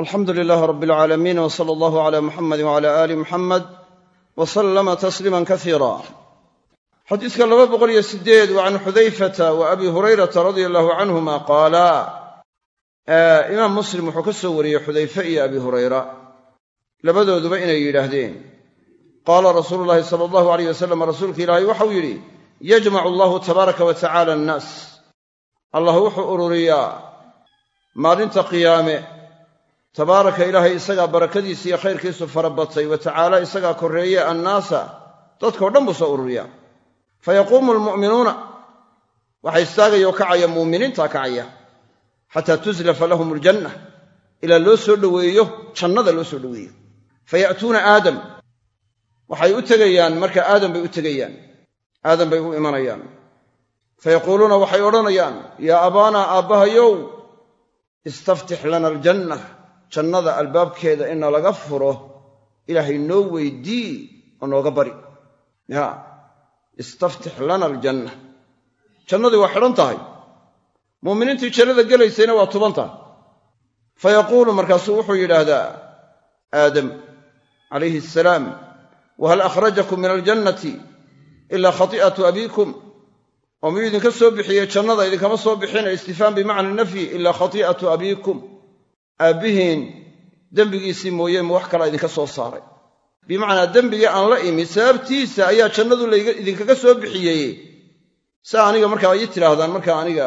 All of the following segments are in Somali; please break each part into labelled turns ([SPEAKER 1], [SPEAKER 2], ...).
[SPEAKER 1] alxamdu lilaahi rab alcaalamiin w sala allahu cala muxamadi wcala aali muxamed wa sallama tasliiman kasiira xadiiska laba boqol iyo sideed wa can xudayfata wa abi hurayrata radia allahu canhuma qaala imaam muslim wuxuu ka soo wariyey xudayfe iyo abi hurayra. Labadooduba inay yidhaahdeen. Qaala rasuulu llahi sala allahu alayh wasalam rasuulka ilaahay waxau yidhi yajmacu allahu tabaaraka wa tacala annaas allah wuxuu ururiyaa maalinta qiyaame tabaaraka ilaahay isagaa barakadiisa iyo khayrkiisu fara batay wa tacaala isagaa korreeye annaasa dadkao dhan buu soo ururiyaa fa yaquumu almu'minuuna waxaa istaagaya oo kacaya muuminiintaa kacaya xataa tuslafa lahum aljanna ilaa loo soo dhoweeyo jannada loo soo dhoweeyo. Fa ya'tuuna aadam waxay u tegayaan marka aadam bay u tegayaan aadam bay u imanayaan. Fa yaquuluuna waxay odhanayaan yaa abaanaa aabbahayow istaftix lana aljanna jannada albaabkeeda ina laga furo ilaahay noo weydii oo nooga bari. Ya istaftix lana aljanna. Jannadii waa xidhan tahay. Muuminiintii jannada gelaysayna waa tuban tahay. Fa yaquulu markaasuu wuxuu yidhaahdaa aadam calayhi asalaam wahal akhrajakum min aljannati ilaa khati'atu abiikum? Oo miyuu idinka soo bixiyey jannada idinkama soo bixina istifhaam bimacna nafyi ilaa khati'atu abiikum aabbihiin dembigiisii mooye ma wax kalaa idinka soo saaray. Bimacnaa dembigii aan la imi sababtiisa ayaa jannadu idinkaga soo bixiyey. Saa aniga markaa ii tidhaahdaan markaa aniga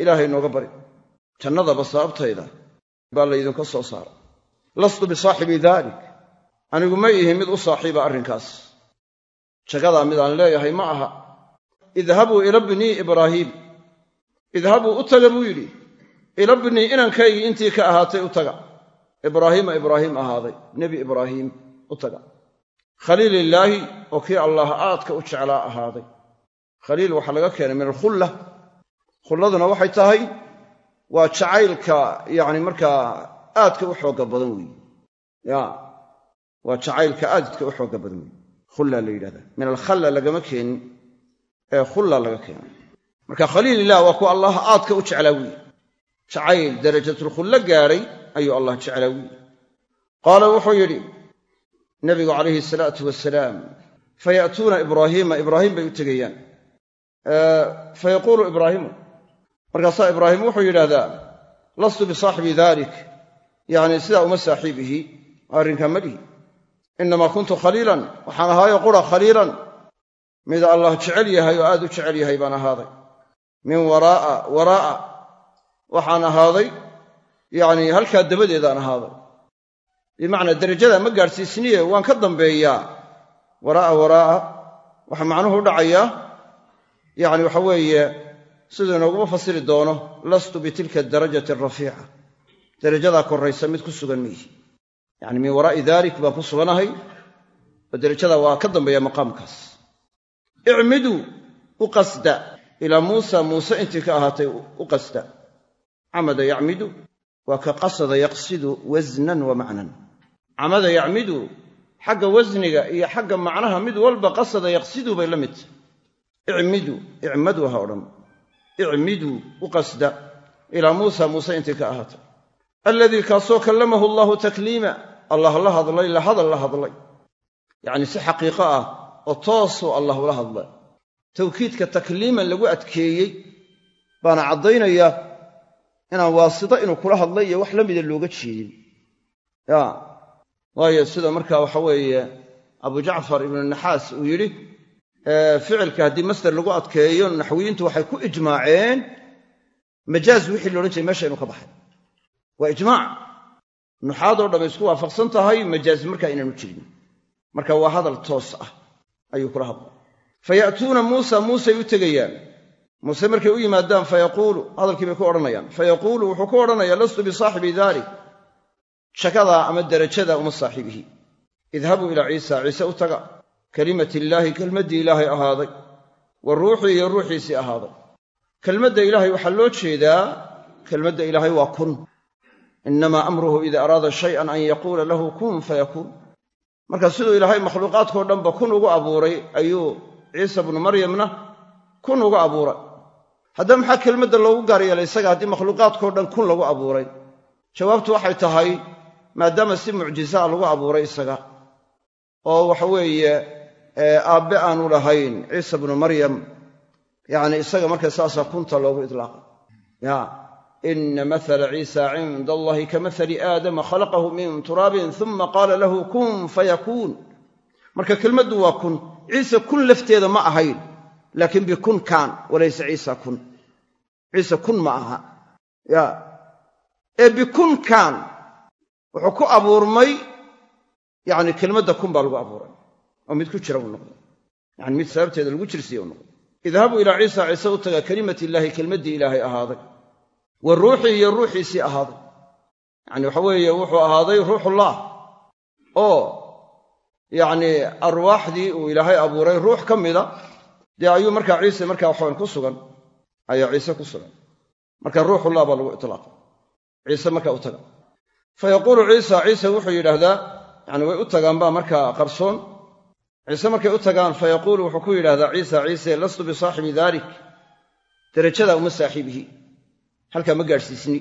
[SPEAKER 1] ilaahay nooga bari. Jannadaba sababtayda baa laydinka soo saaray. Lastu bisaaxibi daalik anigu ma ihi mid u saaxiiba arrinkaas. Jagadaa midaan leeyahay ma aha. Idhabuu ila bnii ibraahiim idhabuu u taga buu yidhi ila inankaygii intii ka ahaatay u taga. Ibraahiima ibraahiim ahaaday nebi ibraahiim u taga. Khaliilillaahi oo kii allah aadka u jeclaa ahaaday. Khaliil waxaa laga keenay min alkhulla. Khulladuna waxay tahay waa jacaylka yacni markaa aadka u xoogga badan weeye. Ya waa jacaylka aadka u xoogga badan weeye. Khulla la yidhahdaa. Min alkhalla lagama keenin ee khulla laga keenay. Marka khaliilillah waa kuwa allah aadka u jeclaa wiyi jacayl darajatulkhullo gaadhay ayuu allah jeclaa wiyi qaala wuxuu yidhi nabigu calayhi salaatu wasalaam faya'tuuna ibraahiima ibraahiim bay u tegayaan. Fa yaquulu ibraahimu. Markaasaa ibraahim wuxuu yidhaahdaa lastu bisaaxibi dalik yacni sidaa uma saaxiibihi arrinkaa ma dhihi. Innamaa kuntu khaliilan waxaan ahaayo qura khaliilan. Mid allah jecel yahay oo aad u jecel yahay baan ahaaday. Min waraa'a waraa'a waxaan ahaaday yacnii halkaa dabadeedaan ahaaday. Bimacnaa derajadaa ma gaadhsiisniye waan ka dambeeyaa. Waraa'a waraa'a. Waxaa macnuhu u dhacayaa yacni waxa weeye siduu inooguma fasiri doono lastu bitilka darajati arafiica derajadaa korraysa mid ku sugan miihi yacni min waraa'i dalik baan ku suganahay oo derajadaa waa ka dambeeya maqaamkaas. Icmiduu u qasda. Ilaa muusa muuse intii ka ahaatay u qasda camada yacmidu waa ka qasada yaqsidu wasnan wa macnan. Camada yacmidu xagga wasniga iyo xagga macnaha mid walba qasada yaqsidu bay la mid icmidu icmadu ha odhan. Icmiduu u qasda. Ilaa muusa muuse intii ka ahaatay alladii kaasoo kallamahu allahu takliima. Allah la hadlay la hadal la hadlay. Yacni si xaqiiqo ah oo toosuu allah ula hadlay. Tawkiidka takliiman lagu adkeeyey baana caddaynaya inaan waasito inuu kula hadlay iyo wax la mida looga jeedin. Ya. Waayo sida markaa waxa weeye abu jacfar ibnu naxaas uu yidhi ficilka haddii masder lagu adkeeyo naxwiyiintu waxay ku ijmaaceen majaaz wixii laodhan jiray meesha inuu ka baxay. Waa ijmaac. Nuxaadoo dhamm isku waafaqsan tahay majaaz markaa inaanu jirin. Marka waa hadal toos ah ayuu kula hadlay. Fa ya'tuuna muusa muusey u tegayaan muuse markay u yimaadaan fa yaquulu hadalkii bay ku odhanayaan. Fa yaquulu wuxuu ku odhanayaa lastu bisaaxibi daalik. Shakadaa ama derajada uma saaxiibihi idhabuu ilaa ciisa ciise u taga. Kelimat illaahi kelmaddii ilaahay ahaaday. Wa ruuxii iyo ruuxiisii ahaaday. Kelmadda ilaahay waxaa loo jeedaa kelmadda ilaahay waa kun. Innamaa amruhu ida araada shayan an yaquula lahu kun fayakuun marka siduu ilaahay makhluuqaadkao dhanba kun ugu abuuray ayuu ciisa bnu maryamna kun ugu abuuray haddaba maxaa kelmadda loogu gaar yeelay isaga haddii makhluuqaadkao dhan kun lagu abuuray? Jawaabtu waxay tahay maadaama si mucjisaa lagu abuuray isaga oo waxa weeye aabbe aanu lahayn ciisa bnu maryam yacni isaga marka saasaa kunta loogu idlaaqay ya ina mahala ciisa cinda allahi ka mahali aadama khalaqahu min turaabin uma qaala lahu kun fayakuun marka kelmaddu waa kun ciise kun lafteeda ma ahayn laakiin bikun kaan walayse ciisa kun ciise kun ma aha. Ya. Ee bikun kaan wuxuu ku abuurmay yacni kelmadda kun baa lagu abuuray. Oo mid ku jira uu noqday. Yani mid sababteeda lagu jirsiiye uu noqday. Idhabuu ilaa ciisa ciise u taga kelimat illaahi kelmaddii ilaahay ahaaday. Wa ruuxii iyo ruuxiisii ahaaday. Yacni waxa weeye wuxuu ahaaday ruuxullah. Oo yacni arwaaxdii uu ilaahay abuuray ruux ka mida. Dee ayuu markaa ciise markaa waxawan ku sugan ayaa ciise ku sugan. Marka ruuxullah baa lagu itlaaqay ciise markaa u taga. Fa yaquulu ciisa ciise wuxuu yidhaahdaa yani way u tagaan baa markaa qarsoon. Ciise markay u tagaan fa yaquulu wuxuu ku yidhahdaa ciisa ciise lastu bisaaxibi dalik derajadaa uma saaxiibihi halkaa ma gaadhsiisni.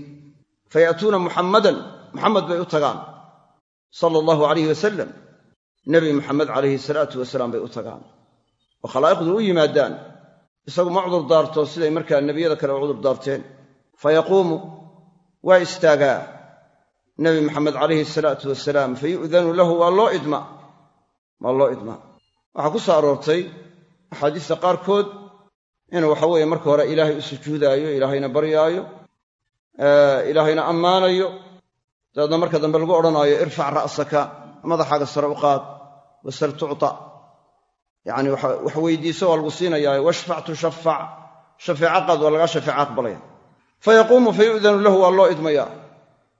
[SPEAKER 1] Fa ya'tuuna muxammadan muxamed bay u tagaan. Sala allahu alayh wasalam nebi muxamed calayhi salaatu wasalaam bay u tagaan. Oo khalaa'iqdu u yimaadaan isagu ma cudur daarto siday markaa nebiyada kale u cudur daarteen. Fa yaquumu waa istaagaa. Nebi maxamed calayhi salaatu wasalaam fa yu'danu lahu waa loo idma. Waa loo idmaa waxaa ku soo aroortay axaadiista qaarkood inuu waxa weeye marka hore ilaahay u sujuudaayo ilaahayna baryaayo ilaahayna ammaanayo. Dabeedna marka dambe lagu odhanaayo irfac ra'saka madaxaaga sare u qaad wasal tucta yacni wax weydiiso waa lagu siinayaa washfac tushafac shafeeco qaad waa lagaa shafeeco aqbalaya fa yaquumu fa yu'danu lahu waa loo idmayaa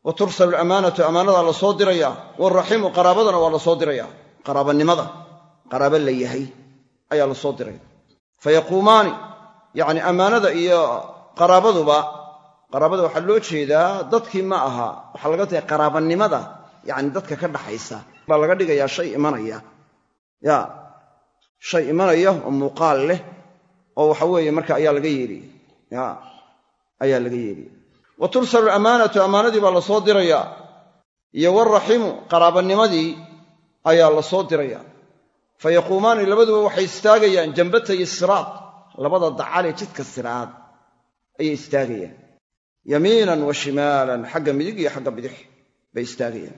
[SPEAKER 1] wa tursalu alamaanatu ammaanadaa la soo dirayaa. Waalraximu qaraabadana waa la soo dirayaa. Qaraabanimada qaraabo la yahay ayaa la soo diraya. Fa yaquumaani yacni ammaanada iyo qaraabaduba qaraabada waxaa loo jeedaa dadkii ma aha. Waxaa laga tahay qaraabanimada yacni dadka ka dhaxaysa. Baa laga dhigayaa shay imanaya. Ya shay imanaya oo muuqaal leh oo waxa weeye marka ayaa laga yeelaya ya ayaa laga yeelaya wa tursalu alamaanatu ammaanadii baa la soo dirayaa iyo waalraximu qaraabanimadii ayaa la soo diraya fa yaquumaani labaduba waxay istaagayaan jambatay siraad labada dacalee jidka siraad ayay istaagayaan. Yamiinan wa shimaalan xagga midig iyo xagga bidix bay istaagayaan.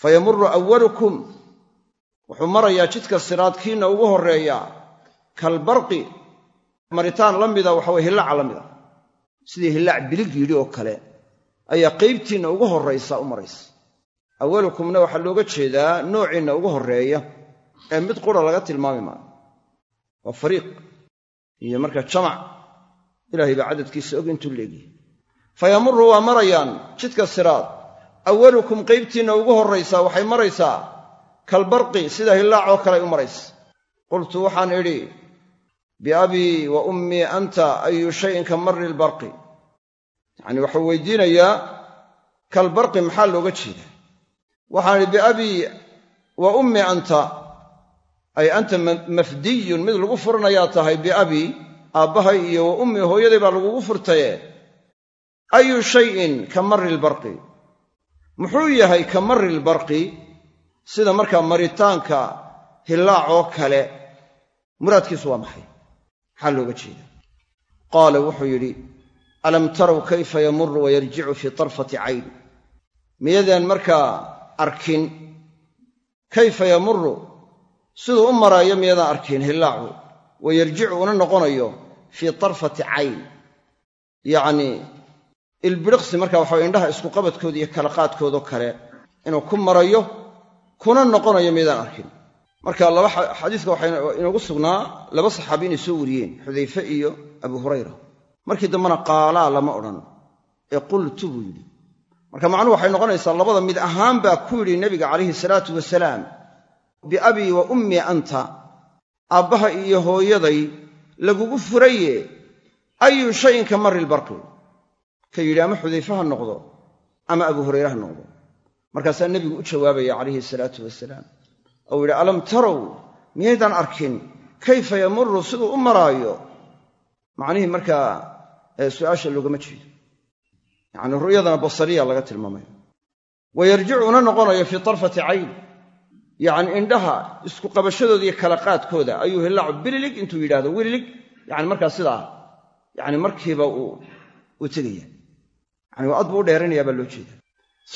[SPEAKER 1] Fa yamuru awalukum wuxuu marayaa jidka siraadkiinna ugu horreeyaa kalbarqi maritaan la mida waxa weye hillaaca la mida. Sidii hillaac bilig yidhi oo kale ayaa qaybtiinna ugu horraysa u maraysa. Awalukumna waxaa looga jeedaa noociinna ugu horreeya ee mid qura laga tilmaami maayo. Waa fariiq iyo marka jamac. Ilaahay baa cadadkiisa og intuu leegyahay fa yamuru waa marayaan jidka siraad. Awalukum qaybtiinna ugu horraysaa waxay maraysaa kalbarqi sida hillaac oo kale ay u maraysa. Qultu waxaan idhi biabii wa ummii anta ayu shayin ka marri lbarqi yacanii waxuu weydiinayaa kalbarqi maxaa looga jeedaa? Waxaan idhi biabii wa ummii anta ay anta mafdiyun mid lagu furanayaa tahay biabii aabbahay iyo wa ummii hooyaday baa lagugu furtaye. Ayu shayin ka marri lbarqi muxuu yahay ka marri lbarqi sida markaa maritaanka hillaac oo kale muraadkiisu waa maxay? Maxaa looga jeeda qaala wuxuu yidhi alam taraw kayfa yamuru wayarjicu fii tarfati cayn miyadaan markaa arkin kayfa yamuru siduu u maraayo miyadaan arkin hillaacu wayarjicu una noqonayo fii tarfati cayn yacnii ilbidhiqsi markaa waxa indhaha isku qabadkooda iyo kala qaadkoodao kale inuu ku marayo kuna noqonayo miyadaan arkin. Marka laba xadiiska waxaa inoogu sugnaa laba saxaabi inay soo wariyeen xudayfe iyo abu hurayra. Markii dambena qaalaa lama odhan. Ee qultu buu yidhi. Marka macnuhu waxay noqonaysaa labada mid ahaan baa ku yidhi nebiga calayhi salaatu wasalaam biabii wa ummii anta aabbaha iyo hooyaday lagugu furaye ayu shayin ka marri lbarqi ka yidhi ama xudayfe ha noqdo ama abu hurayre ha noqdo markaasaa nebigu u jawaabaya calayhi salaatu wasalaam. Ou yidhi alam tarow miyaydaan arkin kayfa yamuru siduu u maraayo? Macnihii markaa su'aasha loogama jeedo. Yacni ru'yadana basariya laga tilmaamaya wa yarjicu una noqonayo fii tarfati cayn. Yacni indhaha isku qabashadooda iyo kala qaadkooda ayuu hillaacu bililig intuu yidhahdo wililig. Yani markaa sidaa yani markiiba uu tegaya yani waa ad buu u dheeranayaa baa loo jeeda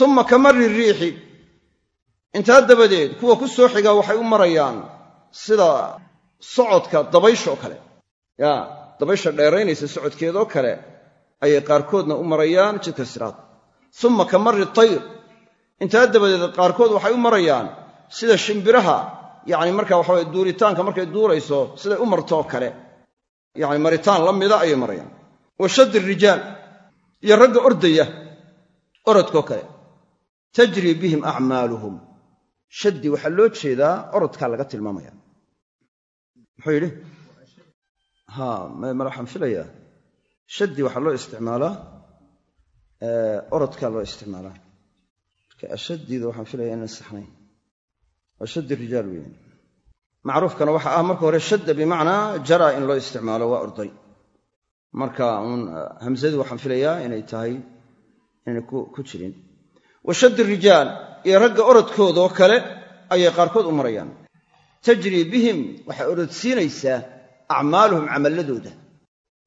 [SPEAKER 1] uma ka marri riixi. Intaa dabadeed kuwa ku soo xigaa waxay u marayaan sida socodka dabaysha oo kale. Ya dabaysha dheeraynaysa socodkeedoo kale ayay qaarkoodna u marayaan jidka siraad. Uma ka marri tayr. Intaa dabadeed qaarkood waxay u marayaan sida shimbiraha yani marka waxaweye duuritaanka markay duurayso siday u marto oo kale. Yani maritaan la mida ayay marayaan. Wa shaddi rijaal iyo ragga ordaya orodkoo kale tajrii bihim acmaaluhum shaddi waxaa loo jeedaa orodkaa laga tilmaamaya. Muxuu yidhi? Mala waxaan filayaa? Shaddi waxaa loo isticmaalaa orodkaa loo isticmaalaa. Marka ashaddiida waxaan filaya inaan saxnayn. Waa shaddi rijaal weyn macruufkana waxa ah marka hore shadda bimacnaa jara in loo isticmaalo waa orday. Marka uun hamzadu waxaan filayaa inay tahay inay ku jirin wa shaddi rijaal iyo ragga orodkoodoo kale ayay qaarkood u marayaan. Tajrii bihim waxay orodsiinaysaa acmaaluhum camalladooda.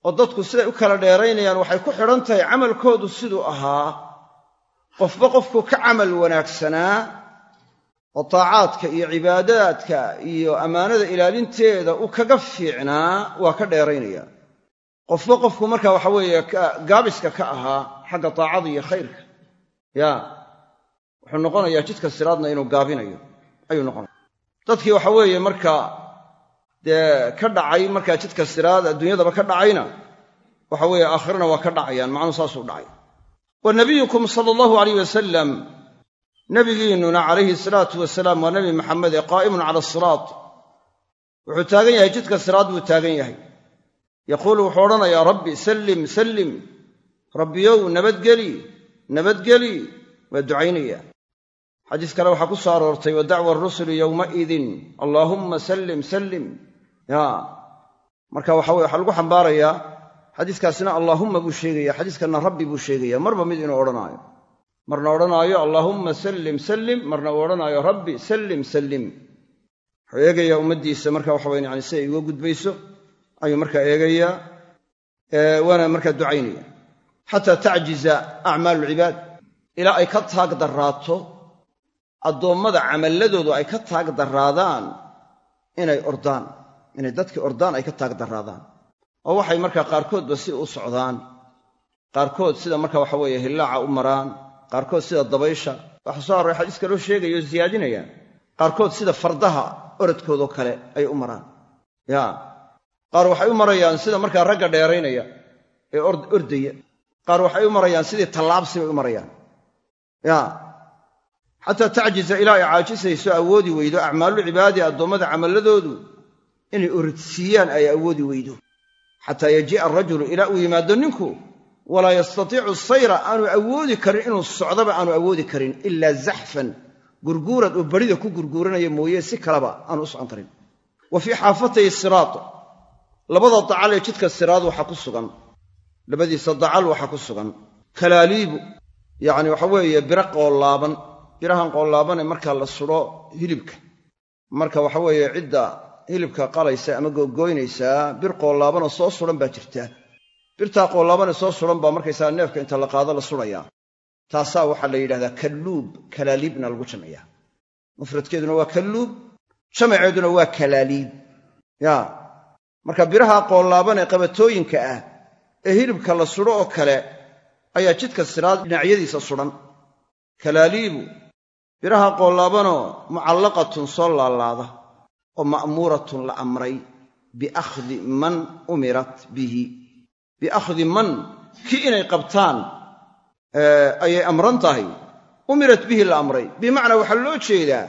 [SPEAKER 1] Oo dadku siday u kala dheeraynayaan waxay ku xidhan tahay camalkoodu siduu ahaa qofba qofku ka camal wanaagsanaa oo taacaadka iyo cibaadaadka iyo ammaanada ilaalinteeda u kaga fiicnaa waa ka dheeraynaya. Qofba qofku marka waxa weeye gaabiska ka ahaa xagga taacada iyo khayrka. Ya wuxuu noqonayaa jidka siraadna inuu gaabinayo. Ayuu noqonaya. Dadkii waxa weeye marka dee ka dhacay markaa jidka siraad adduunyadaba ka dhacayna waxa weeye aakhirana waa ka dhacayaan macnuu saasuu dhacay. Wa nabiyukum sala allahu alayh wasalam nabigiinnuna calayhi salaatu wasalaam waa nebi maxamed ee qaa'imun cala asiraat wuxuu taagan yahay jidka siraad buu taagan yahay. Yaquulu wuxuu odhanayaa rabbi sallim sallim. Rabbiyow nabadgeli nabadgeli. Waa ducaynaya xadiis kale waxaa ku soo aroortay wa dacwa arusuli yowmaidin allaahumma sallim sallim. Ya. Marka waxa weye waxaa lagu xambaarayaa xadiiskaasina allaahumma buu sheegaya xadiiskanna rabbi buu sheegaya marba mid inuu odhanaayo. Marna odhanaayo allaahumma sallim sallim. Marna uu odhanaayo rabbi sallim sallim. Wuxuu eegayaa ummaddiisa marka waxa weye yani si ay uga gudbayso ayuu markaa eegayaa waana markaa ducaynaya. Xataa tacjiza acmaalu lcibaad ilaa ay ka taag darraato addoommada camalladoodu ay ka taag darraadaan inay ordaan inay dadkii ordaan ay ka taag darraadaan. Oo waxay markaa qaarkoodba si u socdaan. Qaarkood sida marka waxa weeye hillaaca u maraan qaarkood sida dabaysha. Waxa soo array xadiis kaloo sheegaya oo siyaadinaya qaarkood sida fardaha orodkoodoo kale ay u maraan. Ya qaar waxay u marayaan sida markaa ragga dheeraynaya ee ordaya. Qaar waxay u marayaan sidii tallaabsi bay u marayaan. Ya xataa tacjiza ilaa ay caajisayso awoodi weydo acmaalu cibaadi addoommada camalladoodu inay orodsiiyaan ay awoodi weydo xataa yajii'a arajulu ilaa uu yimaado ninku walaa yastatiicu sayra aanu awoodi karin inuu socdaba aanu awoodi karin ilaa zaxfan gurguurad oo barida ku gurguuranaya mooye si kaleba aanu u socon karin wa fii xaafatay siraat labada dacal ee jidka siraad waxaa ku sugan labadiisa dacal waxaa ku sugan kalaaliibu yacni waxa weeye biro qoollaaban birahan qoollaabane markaa la sudho hilibka. Marka waxa weeye cidda hilibka qalaysa ama googoynaysaa bir qoollaabanoo soo sudan baa jirta. Birtaa qoollaabane soo sudan baa markaysaa neefka inta la qaado la sudhayaa taasaa waxaa la yidhahdaa kalluub kalaaliibna lagu jamciyaa mufradkeeduna waa kalluub jamaceeduna waa kalaaliib. Ya marka biraha qoollaaban ee qabatooyinka ah ee hilibka la sudho oo kale ayaa jidka siraad dhinacyadiisa sudhan kalaaliibu biraha qoollaabanoo mucallaqatun soo laalaada oo ma'muuratun la amray biakhdi man umirat bihi. Biakhdi man kii inay qabtaan ayay amran tahay. Umirat bihi la amray. Bimacnaa waxaa loo jeedaa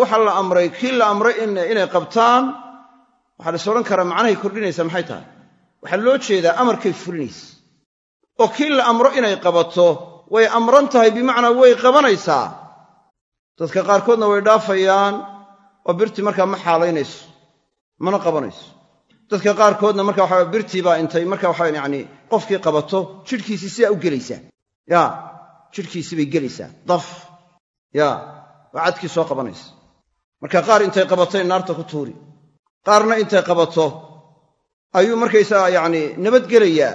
[SPEAKER 1] waxaa la amray kii la amray inay qabtaan waxaa la is odhan karaa macnahay kordhinaysaa maxay tahay? Waxaa loo jeedaa amarkay fulinaysa oo kii la amro inay qabato way amran tahay bimacnaa way qabanaysaa. Dadka qaarkoodna way dhaafayaan oo birtii markaa ma xaalaynayso mana qabanayso. Dadka qaarkoodna marka waxa birtii baa intay marka waxa yani qofkii qabato jidhkiisii sidaa u gelaysaa. Ya jidhkiisii bay gelaysaa daf. Ya oo cadkii soo qabanaysa. Marka qaar intay qabatay naarta ku tuuri. Qaarna intay qabato ayuu markaysaga yacni nabadgelayaa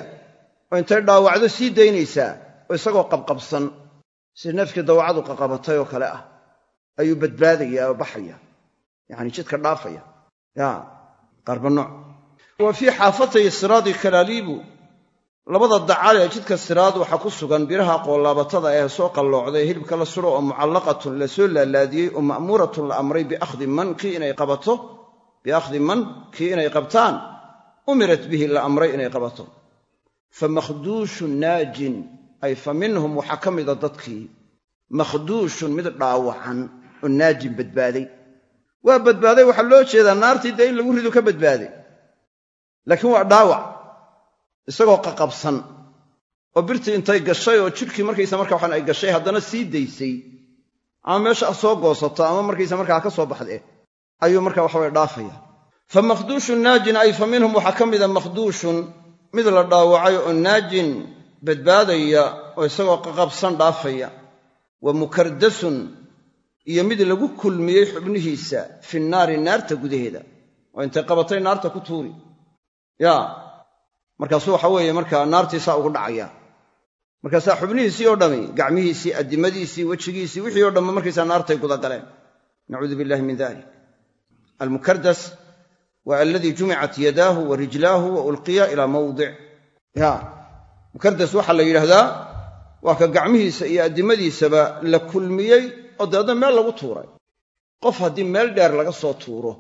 [SPEAKER 1] oo intay dhaawacdo sii daynaysaa oo isagoo qabqabsan si neefkii dawacadu qaqabatay oo kale ah ayuu badbaadayaa oo baxaya yacni jidka dhaafaya. Ya qaarba nooc. Wa fii xaafatay siraadi kalaaliibu labada dacal ee jidka siraad waxaa ku sugan biraha qoolaabatada ee soo qalloocday hilibka la suro oo mucallaqatun la soo laalaadiyey oo ma'muuratun la amray biakhdi man kii inay qabato biakhdi man kii inay qabtaan umirat bihi la amray inay qabato. Fa makhduushun naajin ay fa minhum waxaa ka mida dadkii makhduushun mid dhaawacan oo naajin badbaaday. Waa badbaaday waxaa loo jeedaa naartii dee in lagu rido ka badbaaday. Laakiin waa dhaawac isagoo qaqabsan oo birtii intay gashay oo jidhkii markaysa marka waxaan ay gashay haddana sii daysay ama meesha soo goosato ama markaysa markaa ka soo baxdee ayuu marka waxaweye dhaafaya. Fa makhduushun naajin ay fa minhum waxaa ka mida makhduushun mid la dhaawacay oo naajin badbaadaya oo isagoo qaqabsan dhaafaya. Wa mukardasun iyo mid lagu kulmiyey xubnihiisa fi naari naarta gudaheeda. Oo intay qabatay naarta ku tuuri. Ya markaasuu waxa weeye markaa naartiisaa ugu dhacaya. Markaasaa xubnihiisii oo dhami gacmihiisii addimadiisii wejigiisii wixii o dhamma markaysaa naartay gudagaleen nacuudu billahi min dalik almukardas waa aladii jumicat yadaahu wa rijlaahu wa ulqiya ilaa mawdic ya mukardas waxaa la yidhaahdaa waa ka gacmihiisa iyo addimadiisaba la kulmiyey oo dabeedna meel lagu tuuray. Qof haddii meel dheer laga soo tuuro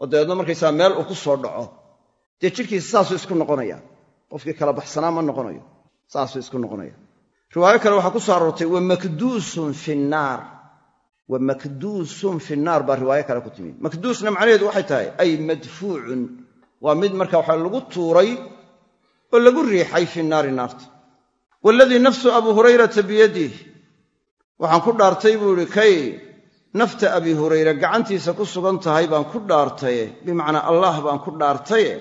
[SPEAKER 1] oo dabeedna markaysaa meel uu ku soo dhaco dee jidhkiisa saasuu isku noqonaya qofkii kala baxsanaa ma noqonayo saasuu isku noqonaya riwaayo kale waxaa ku soo aroortay wa makduusun fi nnaar wa makduusun fi nnaar baa riwaayo kale ku timi. Makduusna macnaheedu waxay tahay ay madfuucun. Waa mid marka waxa lagu tuuray oo lagu riixay fi naari naarta. Waaladii nafsu abu hurayrata biyadih waxaan ku dhaartay buu idhi kay nafta abi hurayre gacantiisa ku sugan tahay baan ku dhaartaye. Bimacnaa allah baan ku dhaartaye.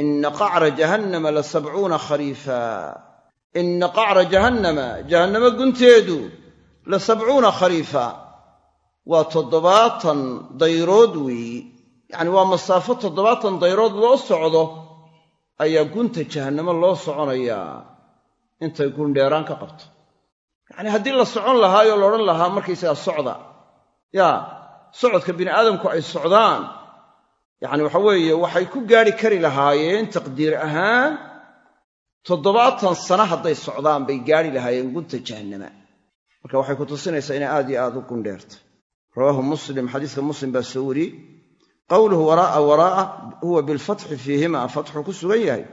[SPEAKER 1] Inna qacra jahannama la sabcuuna khariifa inna qacra jahannama jahannamo gunteedu la sabcuuna khariifa waa toddobaatan dayrood weeyi yacni waa masaafo toddobaatan dayrood loo socdo ayaa gunta jahannamo loo soconayaa intay gundheeraan ka qabto. Yacnii haddii la socon lahaayoo la odhan lahaa markaysagaa socda. Yaa socodka bini aadamku ay socdaan. Yacni waxa weeye waxay ku gaadhi kari lahaayeen taqdiir ahaan. Toddobaatan sano hadday socdaan bay gaadhi lahaayeen gunta jahannama. Marka waxay ku tusinaysaa inay aad iyo aad u gundheertay rawaahu muslim xadiiska muslim baa soo wariyey qowluhu waraa'a waraa'a huwa bilfatxi fiihima fatxu ku sugan yahay.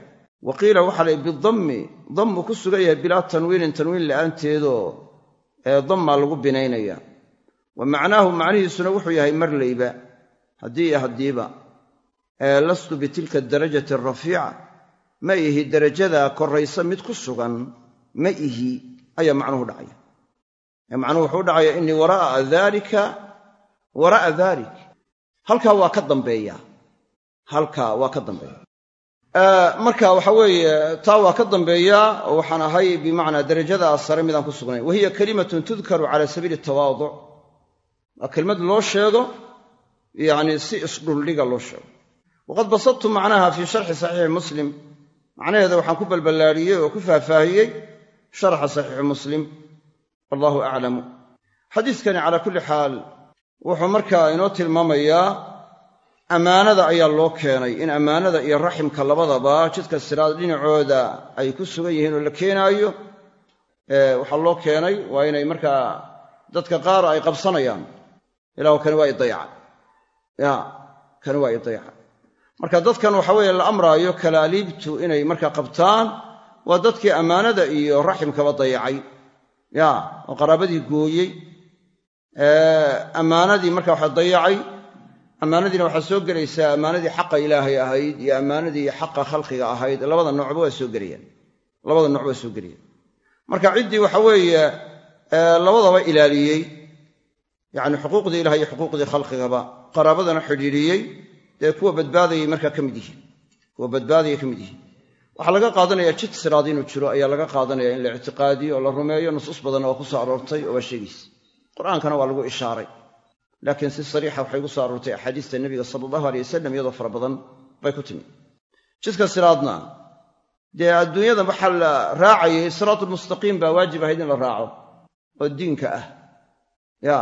[SPEAKER 1] Wa qiila waxaa layihi bidammi dammu ku sugan yahay bilaa tanwiinin tanwiin la'aanteedoo ee dammaa lagu binaynaya. Wa macnaahu macnihiisuna wuxuu yahay marlayba haddii iyo haddiiba. Lastu bitilka darajati arafiica ma ihi derajada korraysa mid ku sugan ma ihi ayaa macnuhu dhacaya. Macnuhu wuxuu dhacaya innii waraa'a daalika waraa'a daalik halkaa waa ka dambeeya. Halkaa waa ka dambeeya. Marka waxa weeye taa waa ka dambeeyaa oo waxaan ahay bimacnaa darajadaa sare midaan ku sugnayn wa hiya kalimatun tudkaru cala sabiili tawaaduc. Waa kelimad loo sheego yacni si isdhuldhiga loo sheego. Waqad basadtu macnaha fii sharxi saxiixi muslim. Macnaheeda waxaan ku balballaadhiyey oo ku faahfaahiyey sharxa saxiixi muslim. Wallahu aclamu xadiiskani calaa kulli xaal wuxuu markaa inoo tilmaamayaa ammaanada ayaa loo keenay in ammaanada iyo raximka labadaba jidka siraad dhinacooda ay ku sugan yihiin oo la keenaayo waxaa loo keenay waa inay markaa dadka qaar ay qabsanayaan. Ilaahu kani waa idayaca ya kani waa idayaca marka dadkan waxa weeye la amraayo kalaaliibtu inay markaa qabtaan waa dadkii ammaanada iyo raximkaba dayacay. Ya oo qaraabadii gooyey ammaanadii marka waxa dayacay ammaanadiina waxaa soo gelaysaa ammaanadii xaqa ilaahay ahayd iyo ammaanadii xaqa khalqiga ahayd. Labada noocba waa soo gelayaan labada nooc waa soo gelayaan marka ciddii waxa weeye labadaba ilaaliyey. Yacni xuquuqdii ilahay iyo xuquuqdii khalqigaba. Qaraabadana xidhiidhiyey. Dee kuwa badbaadayay markaa ka mid yihiin. Kuwa badbaadayay ka mid yihiin. Waxaa laga qaadanaya jid siraad inuu jiro ayaa laga qaadanaya in la ictiqaadiyo oo la rumeeyo nusuus badanna waa ku soo aroortay oo waa sheegaysa qur'aankana waa lagu ishaaray. Laakiin si sariixa waxay gu soo aroortay axaadiista nebiga sala allahu alay wasalam iyadoo fara badan bay ku timi. Jidka siraadna dee adduunyada waxaa la raacayay siraatulmustaqiim baa waajib ahayd in la raaco oo diinka ah. Ya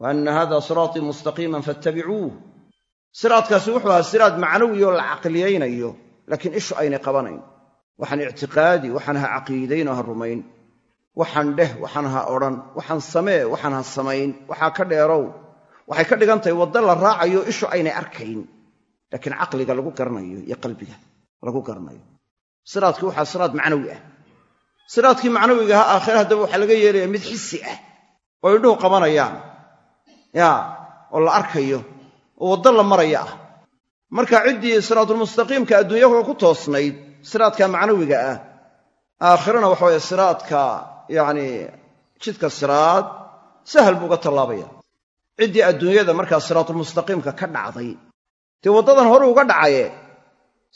[SPEAKER 1] wa anna hada siraatii mustaqiiman fattabicuuh siraadkaasi wuxuu ahaa siraad macnawi oo la caqliyaynayo laakiin ishu aynay qabanayn. Waxaan ictiqaadi waxaan ha caqiidayn oo ha rumayn waxaan dheh waxaan ha odhan waxaan samee waxaan ha samayn waxaa ka dheerow. Waxay ka dhigan tahay waddo la raacayo ishu aynay arkayn. Laakiin caqliga lagu garanayo iyo qalbiga lagu garanayo. Siraadkii waxaa siraad macnawi ah. Siraadkii macnawiga ha aakhire haddaba waxaa laga yeelayaa mid xisi ah. Oo indhuhu qabanayaan. Ya oo la arkayo oo waddo la maraya ah. Marka ciddii siraatulmustaqiimka adduunyaka ku toosnayd siraadka macnawiga ah aakhirana waxa weye siraadka yacni jidka siraad sahal buu uga tallaabaya. Ciddii adduunyada markaa siraatulmustaqiimka ka dhacday. Dee waddadan hore uga dhacaye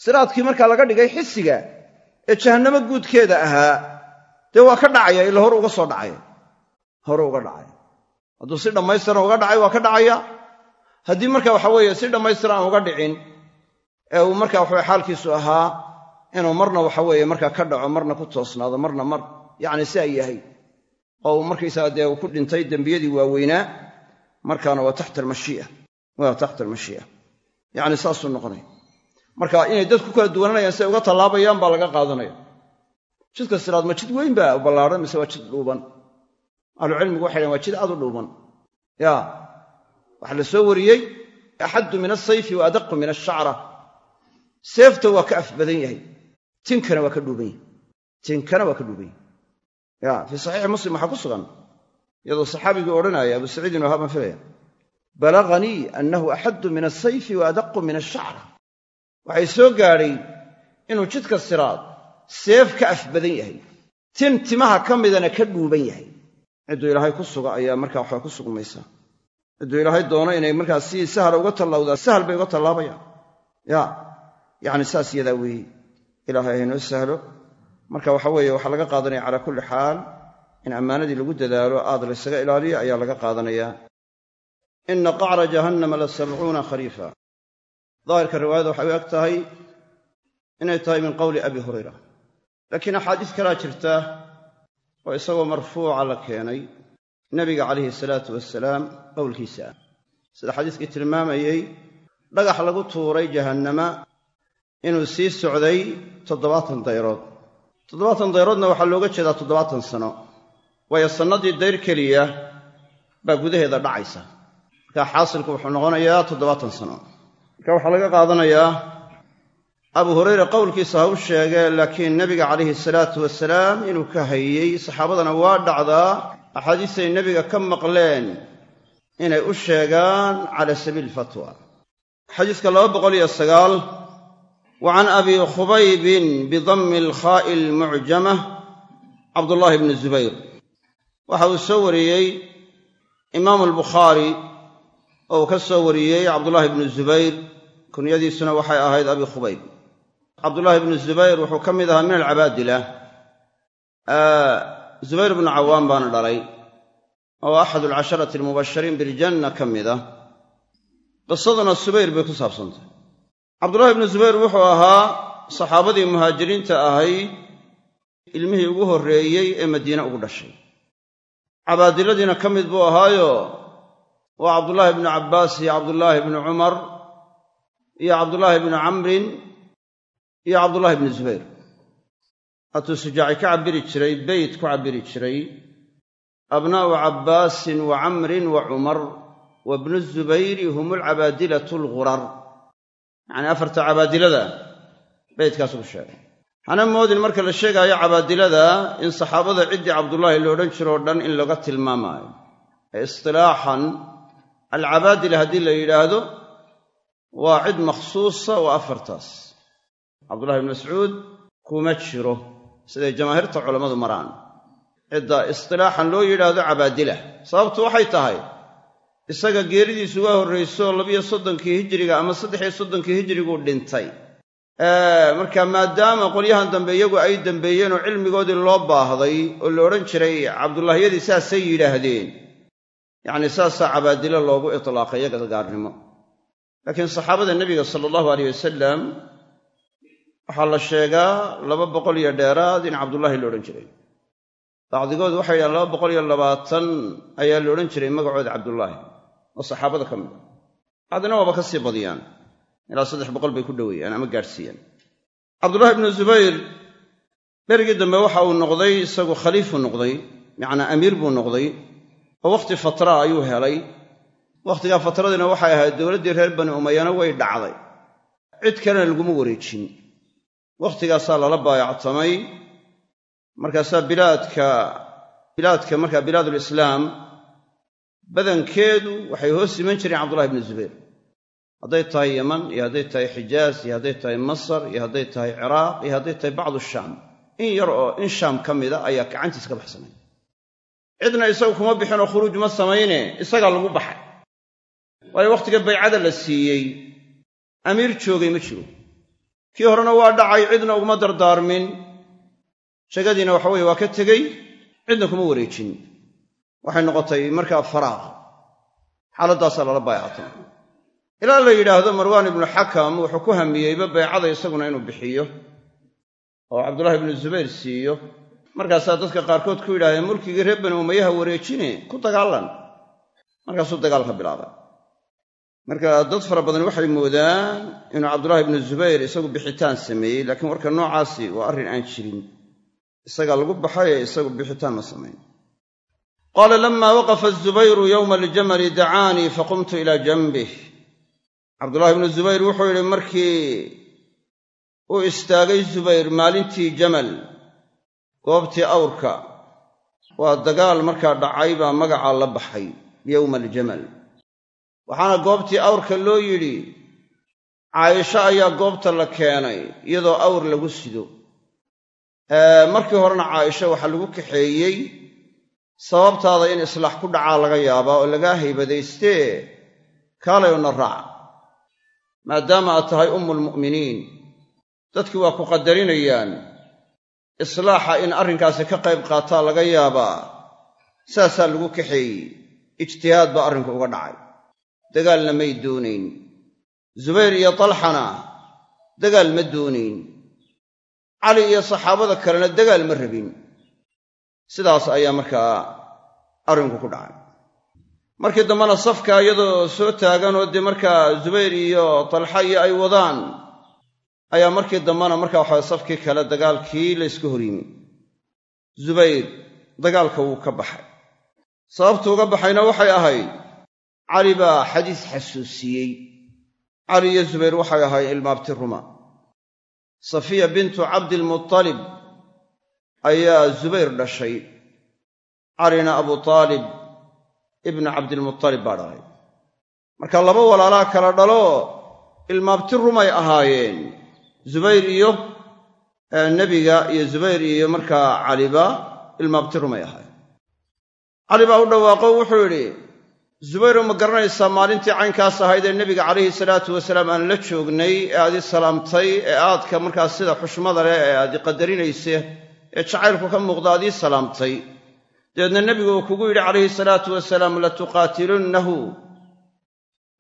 [SPEAKER 1] siraadkii markaa laga dhigay xisiga ee jahannamo guudkeeda ahaa dee waa ka dhacaya ila hore uga soo dhacaya hore uga dhacaya hadduu si dhammaystiran uga dhacay waa ka dhacaya? Haddii marka waxa weeye si dhammaystiran aan uga dhicin ee uu marka waxaweye xaalkiisu ahaa inuu marna waxa weeye markaa ka dhaco marna ku toosnaado marna mar yacni si ay yahay. Oo uu markaysaga dee ku dhintay dembiyadii waaweynaa markaana waa taxta almashii'a waa taxta almashii'a yacni saasuu noqonaya marka inay dadku kala duwananayaan siay uga tallaabayaan baa laga qaadanaya. Jidka siraad ma jid weyn baa ballaadhan mise waa jid dhuuban? Ahlucilmigu waxay dhahen waa jid aad u dhuuban. Ya waxaa la soo wariyey axaddu min asayfi wa adaqu min ashacra seefta waa ka af badan yahay. Tinkana waa ka dhuuban yahay. Tinkana waa ka dhuuban yahay ya fii saxiixi muslim waxaa ku sugan. Iyadoo saxaabigii odhanaya abu saciidin wahaab baan filaya balaganii annahu axaddu min asayfi wa adaqu min ashacra waxay soo gaadhay inuu jidka siraad seef ka af badan yahay. Tin timaha ka midana ka dhuuban yahay. Cidduu ilaahay ku suga ayaa markaa waxaa ku sugmaysaa cidduu ilaahay doono inay markaa si sahla uga tallawdaa sahal bay uga tallaabayaan ya yacni saas yadaa weeye ilaahay haynoo sahlo marka waxa weeye waxaa laga qaadanaya calaa kulli xaal in ammaanadii lagu dadaalo aad laysaga ilaaliyo ayaa laga qaadanayaa ina qacra jahannama la sabcuuna khariifa. Daahirka riwaayada waxay u eg tahay inay tahay min qowli abi hurayra. Laakiin axaadiis kalaa jirta oo isagoo marfuuca la keenay nebiga calayhi salaatu wasalaam qowlkiisa. Ah sida xadiiskii tilmaamayey dhagax lagu tuuray jahannama inuu sii socday toddobaatan dayrood toddobaatan dayroodna waxaa looga jeedaa toddobaatan sano. waayo sannadii dayr keliya baa gudaheeda dhacaysa. Markaa xaasilku wuxuu noqonayaa toddobaatan sano. Marka waxaa laga qaadanayaa abu hurayra qowlkiisa ha u sheegee laakiin nebiga calayhi salaatu wasalaam inuu ka hayey saxaabadana waa dhacdaa axaadiistay nebiga ka maqleen inay u sheegaan cala sabiili fatwa. Xadiiska laba boqol iyo sagaal wa can abi khubaybin bidammi alkhaa'i almucjamah cabdullaahi bni zubayr waxa uu soo wariyey imaamu albukhaari oo uu ka soo wariyey cabdullaahi bnu zubayr kunyadiisuna waxay ahayd abi khubayb cabdullaahi bnu zubayr wuxuu ka mid ahaa min alcabaadila zubayr bnu cawaan baana dhalay oo axadu alcasharati almubashiriin biljanna ka mid ah qisaduna subayr bay ku saabsantay cabdullaahi bnu zubayr wuxuu ahaa saxaabadii muhaajiriinta ahayd ilmihii ugu horreeyey ee madiine ugu dhashay. Cabaadiladiina ka mid buu ahaayo waa cabdullaahi bnu cabbaas iyo cabdullaahi bnu cumar iyo cabdullaahi bnu camrin iyo cabdullaahi bnu zubayr hatuu sujaaci ka cabbiri jiray beyt ku cabbiri jiray abnaa'u cabbaasin wa camrin wa cumar wa bnu zubayri hum alcabaadilatu algurar yacanii afarta cabaadilada beytkaas ugu sheegay. Hana moodin marka la sheegaayo cabaadilada in saxaabada ciddii cabdullaahi lo odhan o dhan in laga tilmaamaayo. Ee istilaaxan alcabaadila haddii la yidhaahdo waa cid makhsuusa waa afartaas. Cabdullahi bnu mascuud kuma jiro. Siday jamaahiirta culammadu maraan. Cidda istilaaxan loo yidhaahdo cabaadila. Sababtu waxay tahay isaga geeridiisu waa horrayso labiyo soddonkii hijiriga ama saddexiyo soddonkii hijiriguu dhintay. Marka maadaama qolyahan dambe iyagu ay dambeeyeen oo cilmigoodii loo baahday oo la odhan jiray cabdullaahiyadii saasay yidhaahdeen. Yacni saasaa cabaadilo loogu itlaaqay iyaga gaarnimo laakiin saxaabada nebiga sala allahu aleyh wasalam waxaa la sheegaa laba boqol iyo dheeraad in cabdullaahi la odhan jiray. Bacdigood waxay yidhahaan laba boqol iyo labaatan ayaa la odhan jiray magacooda cabdullaahi oo saxaabada ka mid a bacdina waaba ka sii badiyaan ilaa saddex boqol bay ku dhoweeyaan ama gaadhsiiyaan. Cabdullahi ibnu zubayr berigii dambe waxa uu noqday isagu khaliifuu noqday macnaa amiir buu noqday oo wakhti fatra ayuu helay. Wakhtigaa fatradiina waxay ahayd dowladdii reer bani umayana way dhacday. Cid kalena laguma wareejin. Wakhtigaasaa lala baayactamay. Markaasaa bilaadka bilaadka markaa bilaadulislaam badankeedu waxay hoos iman jireen cabdullahi ibnu zubayr. Hadday tahay yaman iyo hadday tahay xijaaz iyo hadday tahay masar iyo hadday tahay ciraaq iyo hadday tahay bacdu shaam. In yar oo in shaam ka mida ayaa gacantiis ka baxsanay cidna isagu kuma bixinoo khuruuj ma samayne isagaa lagu baxay. Waayo wakhtiga baycada la siiyey amiir joogay ma jiro. Kii horena waa dhacay cidna uguma dardaarmin. Shagadiina waxa weye waa ka tegey cidna kuma wareejin waxay noqotay markaa faraaq. Xaaladdaasaa lala baayactamay ilaa la yidhaahdo marwaan ibnu xakam wuxuu ku hamiyeyba baycada isaguna inuu bixiyo oo cabdullahi ibnu zubayr siiyo. Markaasaa dadka qaarkood ku yidhahdeen mulkigii reer bani umayaha wareejine ku dagaalan. Markaasuu dagaalka bilaabay. Marka dad fara badan waxay moodaan inuu cabdullahi ibnu zubayr isagu bixitaan sameeyey laakiin warka noocaasi waa arrin aan jirin. Isagaa lagu baxay ee isagu bixitaan ma samayn qaala lamaa waqafa azubayru yowma aljamali dacaanii faqumtu ilaa janbih cabdullahi ibnu zubayr wuxuu yidhi markii uu istaagay zubayr maalintii jamal goobtii awrka waa dagaal markaa dhacay baa magacaa la baxay yowma aljamal waxaana goobtii awrka loo yidhi caaisho ayaa goobta la keenay iyadoo awr lagu sido markii horena caaisho waxaa lagu kaxeeyey sababtaada in islaax ku dhacaa laga yaabaa oo lagaa haybadaystee kaalay una raac. Maadaama aad tahay ummulmu'miniin dadkii waa ku qadarinayaan islaaxa in arrinkaasi ka qayb qaataa laga yaabaa saasaa lagu kaxeeyey ijtihaad baa arrinku uga dhacay. Dagaalna may doonayn. Zubayr iyo talxana dagaal ma doonayn. Cali iyo saxaabada kalena dagaal ma rabin sidaas ayaa markaa arrinku ku dhacay. Markii dambena safka iyadoo soo taagan oo dee markaa zubayr iyo talxa iyo ay wadaan ayaa markii dambena markaa waxaa safkii kale dagaalkii la yska hor yimi zubayr dagaalka wuu ka baxay. Sababtu uga baxayna waxay ahayd cali baa xadiis xasuusiyey. Cali iyo zubayr waxay ahayd ilmaabti ruma. Safiya bintu cabdilmutalib ayaa zubayr dhashay. Calina abu taalib ibnu cabdilmutalib baa dhalay marka laba walaalaa kala dhalo ilmaabti rumay ahaayeen. Zubayr iyo nebiga iyo zubayr iyo markaa caliba ilmaabti rumay ahaayeen. Cali baa u dhawaaqo wuxuu yidhi zubayrow ma garanaysaa maalintii caynkaas ahayd ee nebiga calayhi salaatu wasalaam aan la joognay ee aad i salaamtay ee aadka markaas sida xushmada leh ee aad i qadarinaysa ee jacaylku ka muuqda aad ii salaamtay. Dabeedna nebigu uu kugu yidhi calayhi salaatu wasalaam latuqaatilunnahu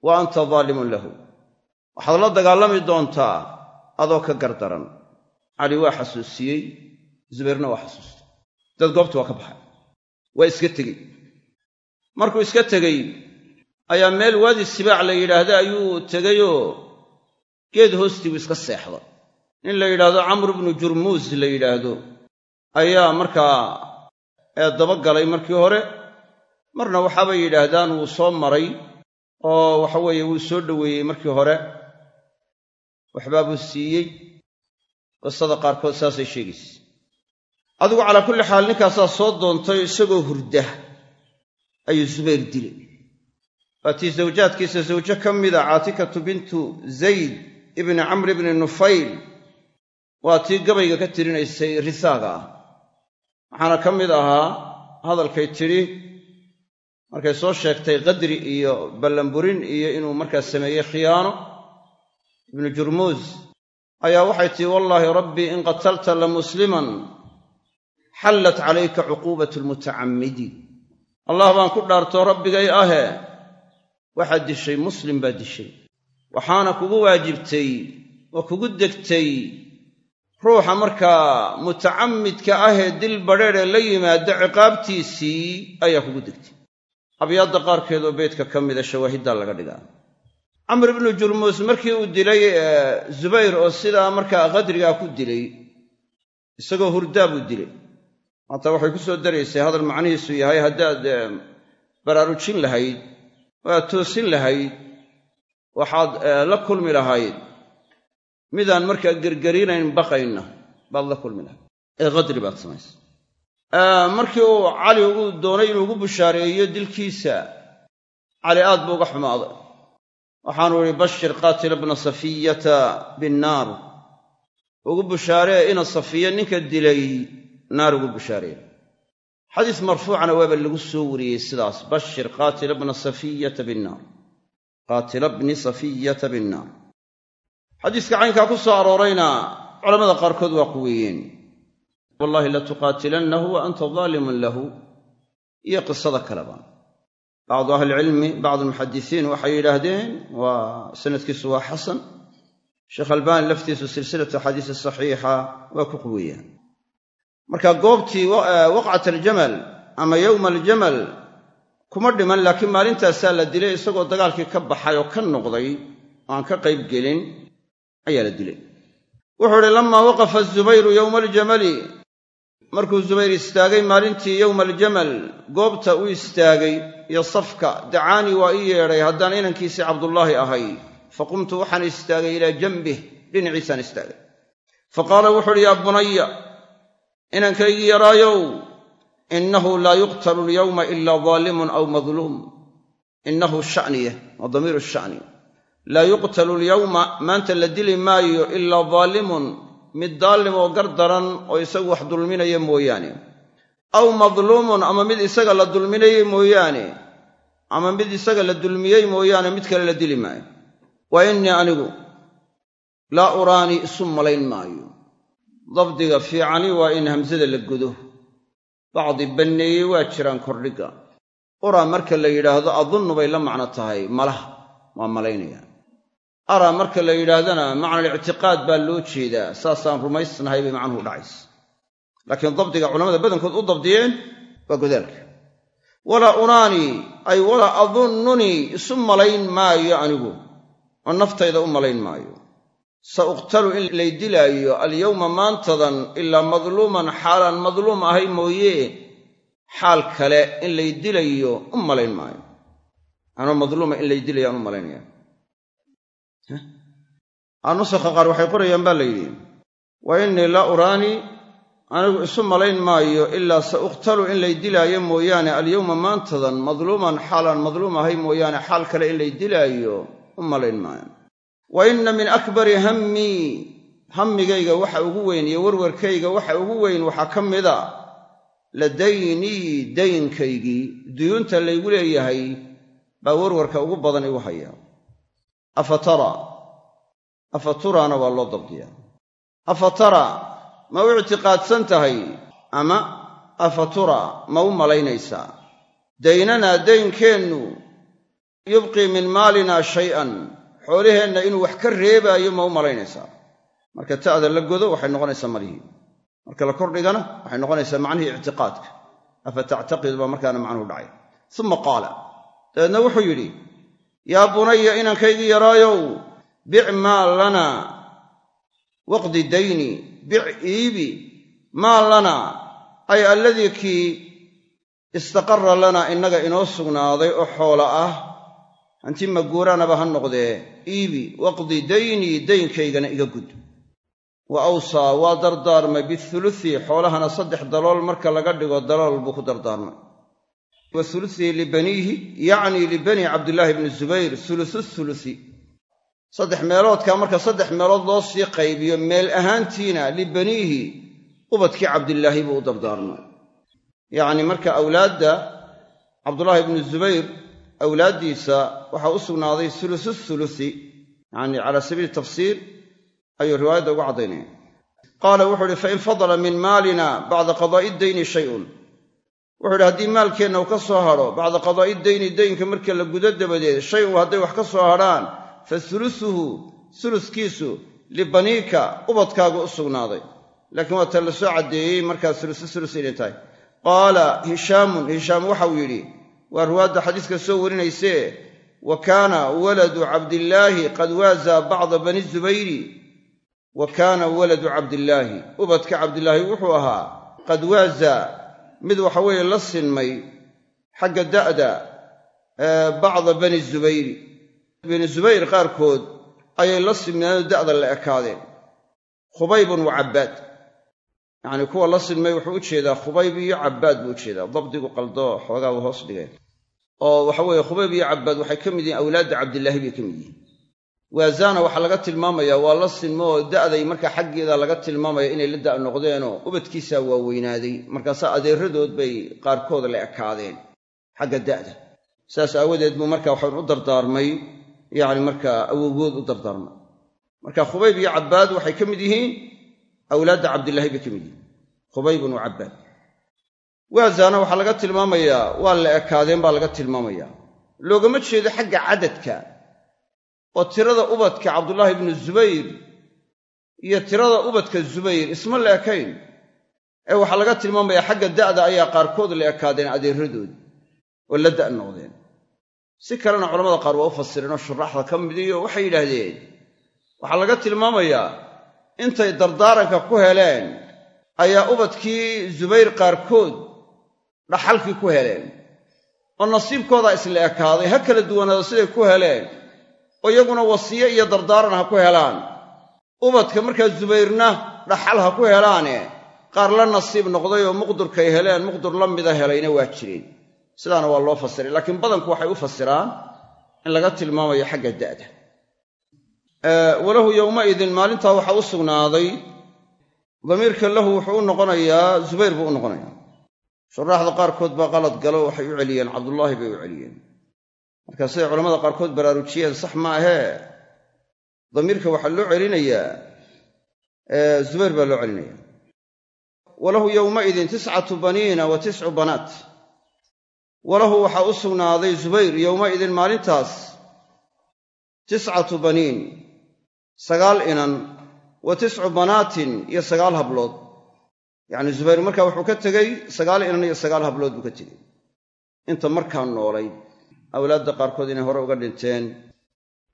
[SPEAKER 1] wa anta daalimun lahu. Waxaad la dagaalami doontaa adoo ka gardaran. Cali waa xasuusiyey zubayrna waa xasuustay. Dad goobta waa ka baxay. Waa iska tegey. Markuu iska tegey ayaa meel waadi sibaac la yidhaahda ayuu tegeyoo geed hoostii buu iska seexda nin la yidhaahdo camr ibnu jurmuus la yidhaahdo ayaa markaa ee dabagalay markii hore. Marna waxaabay yidhaahdaan wuu soo maray oo waxaweeye wuu soo dhoweeyey markii hore. Waxbaa buu siiyey. Qisada qaarkood saasay sheegaysa. Adigu calaa kulli xaal ninkaasaa soo doontay isagoo hurda ayuu zubayr dilay. Waatii zawjaadkiisa zawjo ka mida caatikatu bintu zayd ibni camr ibni nufayl waa tii gabayga ka tirinaysay risaaga ah waxaana ka mid ahaa hadalkay tidhi markay soo sheegtay qadri iyo ballanburin iyo inuu markaa sameeyey khiyaano. Ibnu jurmuus ayaa waxay tihi wallaahi rabbii in qatalta la musliman xallat calayka cuquubatu lmutacammidi allah baan ku dhaartoo rabbigay ahe waxaad dishay muslim baad dishay. Waxaana kugu waajibtay oo kugu degtay ruuxa markaa mutacammidka ahee dil badheedhe la yimaada ciqaabtiisii ayaa kugu degtay. Abyaadda qaarkeed oo beydka ka mida shawaahiddaa laga dhigaa. Camr ibnu jurmuus markii uu dilay zubayr oo sidaa markaa qadrigaa ku dilay isagoo hurdaa buu dilay. Maanta waxay ku soo daraysay hadal macnihiisu yahay haddaad baraarujin lahayd oo aad toosin lahayd waxaad la kulmi lahayd midaan markaa gergerinayn baqayna baad la kulmi lahayd ee qadri baad samaysay markii uu cali ugu doonay inuu ugu bushaareeyo dilkiisa cali aad buu uga xumaaday. Waxaanu idhi bashir qaatila bna safiyata binnaar. Ugu bushaaree ina safiya ninka dilay naar ugu bushaareeya xadiis marfuucana waaba lagu soo wariyey sidaas bashir qaatila bna safiyata binnaar. Qaatila bni safiyata binnaar xadiiska caynkaa ku soo aroorayna culamada qaarkood waa quweeyeen wallahi latuqaatilannahu wa anta daalimun lahu. Iyo qisada kaleba bacdu ahlicilmi bacdu almuxadisiin waxay yidhaahdeen waa sanadkiisu waa xasan. Sheekh albaani laftiisu silsilatu axaadiisi saxiixa waa ku quweeyaan marka goobtii waqcat aljamal ama yowma aljamal kuma dhiman laakiin maalintaasaa la dilay isagoo dagaalkii ka baxay oo ka noqday oo aan ka qayb gelin ayaa la dilay. Wuxuu idhi lamaa waqafa azubayru yowma aljamali. Markuu zubayr istaagay maalintii yowma aljamal goobta u istaagay iyo safka dacaanii waa ii yeedhay haddaan inankiisii cabdullaahi ahay. Fa qumtu waxaan istaagay ilaa janbih dhinaciisaan istaagay. Fa qaala wuxuu uhi yaa bunaya inankaygii yaraayow innahu laa yuqtalu alyawma ila daalimun aw madluum. Innahu sha'niya waa damiiru sha'ni laa yuqtalu alyawma maanta la dili maayo ilaa daalimun mid daalim oo gar daran oo isagu wax dulminaya mooyaane. Aw madluumun ama mid isaga la dulminayey mooyaane. Ama mid isaga la dulmiyey mooyaane mid kale la dili maayo. Wa innii anigu laa uraanii isu malayn maayo. Dabdiga fiicani waa in hamsada la godo bacdi banneeyey waa jiraan kordhigga uraa marka la yidhaahdo adunnu bay la macno tahay malaha. Waa malaynaya araa marka la yidhaahdana macnalictiqaad baa loo jeedaa. Saasaan rumaysnahay bay macnuhu dhacaysa. Laakiin dabdiga culamada badankood u dabdiyeen waa godaalka. Walaa unaanii ay walaa adunnunii isu malayn maayo anigu. Oo naftayda u malayn maayo. Sa uqtalu in lay dilaayo alyowma maantadan ilaa madluuman xaalaan madluum ahay mooye. Xaal kale in lay dilayo u malayn maayo. Anoo madluuma in lay dilayo aan u malaynaya nusakha qaar waxay qorayaan baa la yidhi wa innii laa uraanii anigu isu malayn maayo ilaa sa uqtalu in lay dilaayo mooyaane alyowma maantadan madluuman xaalaan madluum ahay mooyaane xaal kale in lay dilaayo u malayn maayo. Wa inna min akbari hammii hammigayga waxa ugu weyn iyo warwarkayga waxa ugu weyn waxaa ka mida ladaynii daynkaygii duyuunta laygu leeyahay baa warwarka ugu badan igu haya afa tara afa turaana waa loo dabdiyaa. Afa tara ma u ictiqaadsan tahay ama afa tura ma u malaynaysaa daynanaa daynkeennu yubqii min maalinaa shay'an xoolaheenna inuu wax ka reebaayo ma u malaynaysaa marka ta'da la godo waxay noqonaysaa malihii marka la kordhigana waxay noqonaysaa macnihii ictiqaadka. Afa tactaqidu baa markaana macnuhu dhacay. Uma qaala. Dabeedna wuxuu yidhi yaa bunaya inankaygii yaraayow bic maa lana waqdi dayni bic iibi maa lana ay alladii kii istaqarra lana innaga inoo sugnaaday oo xoola ah hanti maguuraanaba ha noqdee iibi waqdi daynii daynkaygana iga gud. Wa awsaa waa dardaarmay bihulusi xoolahana saddex dalool marka laga dhigo dalool buu ku dardaarmay wa hulusihi libaniihi yacnii libanii cabdillaahi bni zubayr hulusu hulusi saddex meeloodkaa marka saddex meelood loo sii qaybiyo meel ahaantiina libaniihi ubadkii cabdillaahi buu u dardaarmay yacni marka awlaadda cabdullaahi ibnu zubayr awlaaddiisa waxaa u sugnaaday hulusu hulusi yacni calaa sabiili tafsiir ayuu riwaayadda ugu caddaynaya. Qaala wuxuu uhi fain fadala min maalina bacda qadaa'i dayni shayun wuxuu idhi haddii maalkeenna uu ka soo hadho bacda qadaa'i dayni daynka marka la gudo dabadeed shay un hadday wax ka soo hadhaan fa hulusuhu suluskiisu libaniika ubadkaagu u sugnaaday. Laakiin waa ta la soo caddeeyey markaa sulusu sulus inay tahay. Qaala hishaamun hishaam waxau yidhi waa ruwaadda xadiiska soo warinaysee wa kaana waladu cabdillaahi qad waazaa bacda bani zubayri wa kaana waladu cabdillaahi. Ubadka cabdillaahi wuxuu ahaa qad waazaa mid waxa weeye la sinmay xagga da'da bacda bani zubayri bani zubayr qaarkood ayay la sinmeenoo da'da la ekaadeen. Khubaybun wa cabbaad. Yacnii kuwa la sinmay wuxuu u jeedaa khubayb iyo cabbaad buu u jeedaa. Dabdigu qaldoo xoogaa u hoos dhigeen oo waxa weeye khubayb iyo cabbaad waxay ka mid yihiin awlaadda cabdillaahi bay ka mid yihiin waazaana waxaa laga tilmaamayaa waa la sinmo da'day markaa xaggeeda laga tilmaamaya inay la da' noqdeenoo ubadkiisaa waaweynaaday markaasaa adeeradood bay qaarkood la ekaadeen xagga da'da. Saas aawadeed buu marka waxaan u dardaarmay yacni markaa awowgood u dardaarmay. Marka khubayb iyo cabbaad waxay ka mid yihiin awlaadda cabdillaahi bay ka mid yihiin. Khubaybun wa cabbaad. Waxaa laga tilmaamayaa waa la ekaadeen baa laga tilmaamayaa loogama jeedo xagga cadadka oo tirada ubadka cabdullaahi ibnu zubayr iyo tirada ubadka zubayr isma la ekayn. Ee waxaa laga tilmaamayaa xagga da'da ayaa qaarkood la ekaadeen adeeradood oo la da' noqdeen. Si kalena culamada qaar waa u fasireen oo shuraaxda ka midiyo waxay yidhaahdeen waxaa laga tilmaamayaa intay dardaaranka ku heleen ayaa ubadkii zubayr qaarkood dhaxalkii ku heleen oo nasiibkoodaa isla ekaaday. Ha kala duwanaado siday ku heleen oo iyaguna wasiye iyo dardaaran ha ku helaan. Ubadka markaa zubayrna dhaxal ha ku helaane qaar la nasiib noqday oo muqdurkay heleen muqdur la mida helayna waa jireen. Sidaana waa loo fasiray laakiin badanku waxay u fasiraan in laga tilmaamayo xagga da'da. Walahu yowmaidin maalintaa waxaa u sugnaaday damiirka lahu wuxuu u noqonayaa zubayr buu u noqonayaa. Shuraaxda qaarkood baa qalad galo waxay u celiyeen cabdullaahi bay u celiyeen marka siday culamada qaarkood baraarujiyeen sax ma ahee damiirka waxaa loo celinayaa zubayr baa loo celinaya walahu yowmaidin tiscatu baniina wa tiscu banaat. Walahu waxaa u sugnaaday zubayr yowmaidin maalintaas tiscatu baniin sagaal inan wa tiscu banaatin iyo sagaal hablood. Yacni zubayr markaa wuxuu ka tegey sagaal inan iyo sagaal hablood buu ka tegey. Inta markaa noolayd awlaadda qaarkood inay hore uga dhinteen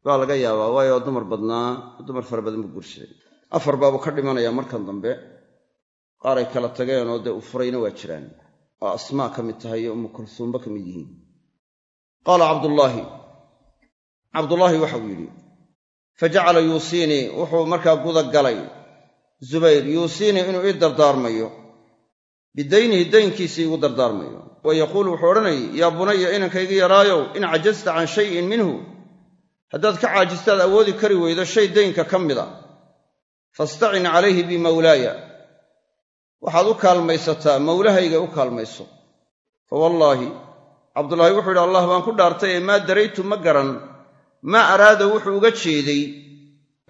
[SPEAKER 1] baa laga yaabaa waayo dumar badnaa dumar fara badan buu guursaday afar baabuu ka dhimanayaa markan dambe. Qaar ay kala tageen oo dee u furayna waa jiraan. Oo asmaa ka mid tahay iyo ummu kulsuumba ka mid yihiin. Qaala cabdullaahi. Cabdullaahi waxauu yidhi fa jacala yuusiinii wuxuu markaa guda galay zubayr yuusiinii inuu ii dardaarmayo bidaynihi daynkiisii igu dardaarmayo. Wa yaquulu wuxuu odhanayay yaa bunaya inankayga yaraayow in cajasta can shayin minhu. Haddaad ka caajistaad awoodi kari weydo shay daynka ka mida. Fastacin calayhi bimawlaaya waxaad u kaalmaysataa mawlahayga u kaalmayso. Fa wallaahi cabdullaahi wuxuu yidhi allah baan ku dhaartay ee maa daraytu ma garan maa araada wuxuu uga jeeday.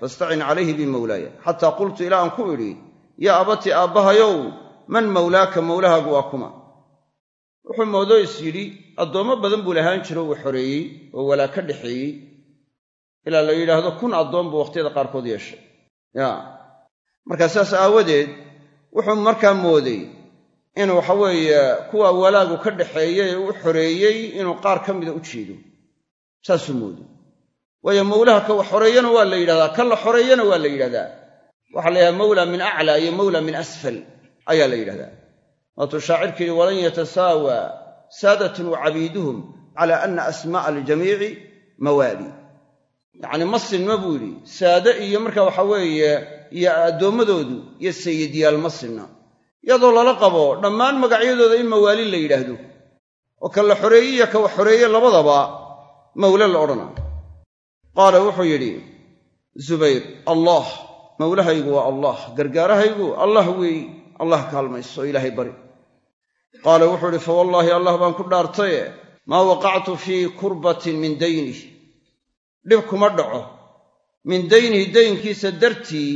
[SPEAKER 1] Fastacin calayhi bimawlaaya xataa qultu ilaa aan ku idhi yaa abati aabbahayow man mawlaaka mawlahaagu waa kuma. Wuxuu moodo is yidhi addoommo badan buu lahaan jiro uu xoreeyey oo walaa ka dhexeeyey ilaa la yidhaahdo kun addoon buu wakhtiyada qaarkood yeeshay. Yaa. Markaa saas aawadeed wuxuu markaa mooday in waxaweeye kuwa walaagu ka dhaxeeyey ee u xoreeyey inuu qaar ka mida u jeedo. Saasuu mooday. Waayo mawlaha ka wax xoreeyana waa la yidhahdaa ka la xoreeyana waa la yidhahdaa. Waxaa la yidhahdaa mawla min aclaa iyo mawla min asfal ayaa la yidhahdaa. Waatuu shaacirka walan yatasaawa saadatun wa cabiiduhum cala anna asmaa'a aljamiici mawaali yacni ma sinma buu yidhi saade iyo marka waxa weeye iyo addoommadoodu iyo sayidyaal ma sinna iyadoo lala qabo dhammaan magacyadooda in mawaali la yidhaahdo. Oo ka la xoreeye iyo ka wax xoreeye labadaba mawle la odhanaa qaala wuxuu yidhi zubayr allah mawlahaygu waa allah gargaarahaygu allah weey allah kaalmayso ilaahay bari. Qaala wuxuu idhi fa wallaahi allah baan ku dhaartaye maa waqactu fii kurbatin min daynih dhib kuma dhaco. Min daynihi daynkiisa dartii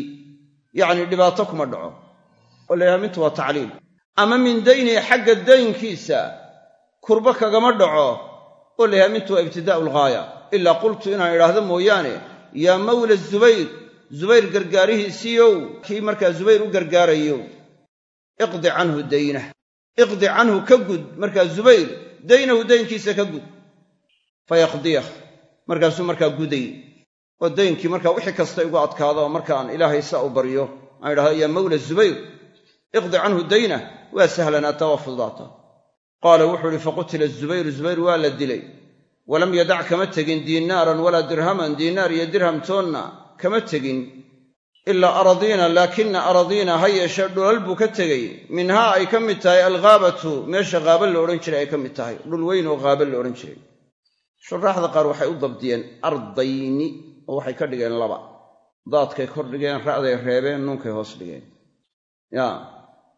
[SPEAKER 1] yacni dhibaato kuma dhaco. Oo la yidhaha mintu waa tacliil. Ama min daynihi xagga daynkiisa kurba kagama dhaco. Oo la yidhaha mintu waa ibtidaa'u alghaaya ilaa qultu inaan idhaahdo mooyaane yaa mawla zubayr zubayr gargaarihiisiiyow kii markaa zubayr u gargaarayow iqdi canhu daynah iqdi canhu ka gud. Markaa zubayr daynahu daynkiisa ka gud. Fayaqdiyah markaasuu markaa guday. Oo daynkii markaa wixii kasta igu adkaado oo markaan ilaahay saa u baryo. Aan idhahdo yaa mawla zubayr iqdi canhu daynah waa sahlanaataa waa fududaata qaala wuxuu ihi faqutila zubayru. Zubayr waa la dilay. Walam yadac kama tegin diinaaran walaa dirhaman. Diinaar iyo dirham kama tegin ilaa aradiina laakina aradiina ha yeeshee dhulal buu ka tegey. Minhaa ay ka mid tahay alghaabatu meesha haaba la odhan jiray ay ka mid tahay. Dhul weyn oo haaba la odhan jiray. Shuraaxda qaar waxay u dabdiyeen ardayni oo waxay ka dhigeen laba. Daadkay kor dhigeen ra'day reebeen nuunkay hoos dhigeen. Ya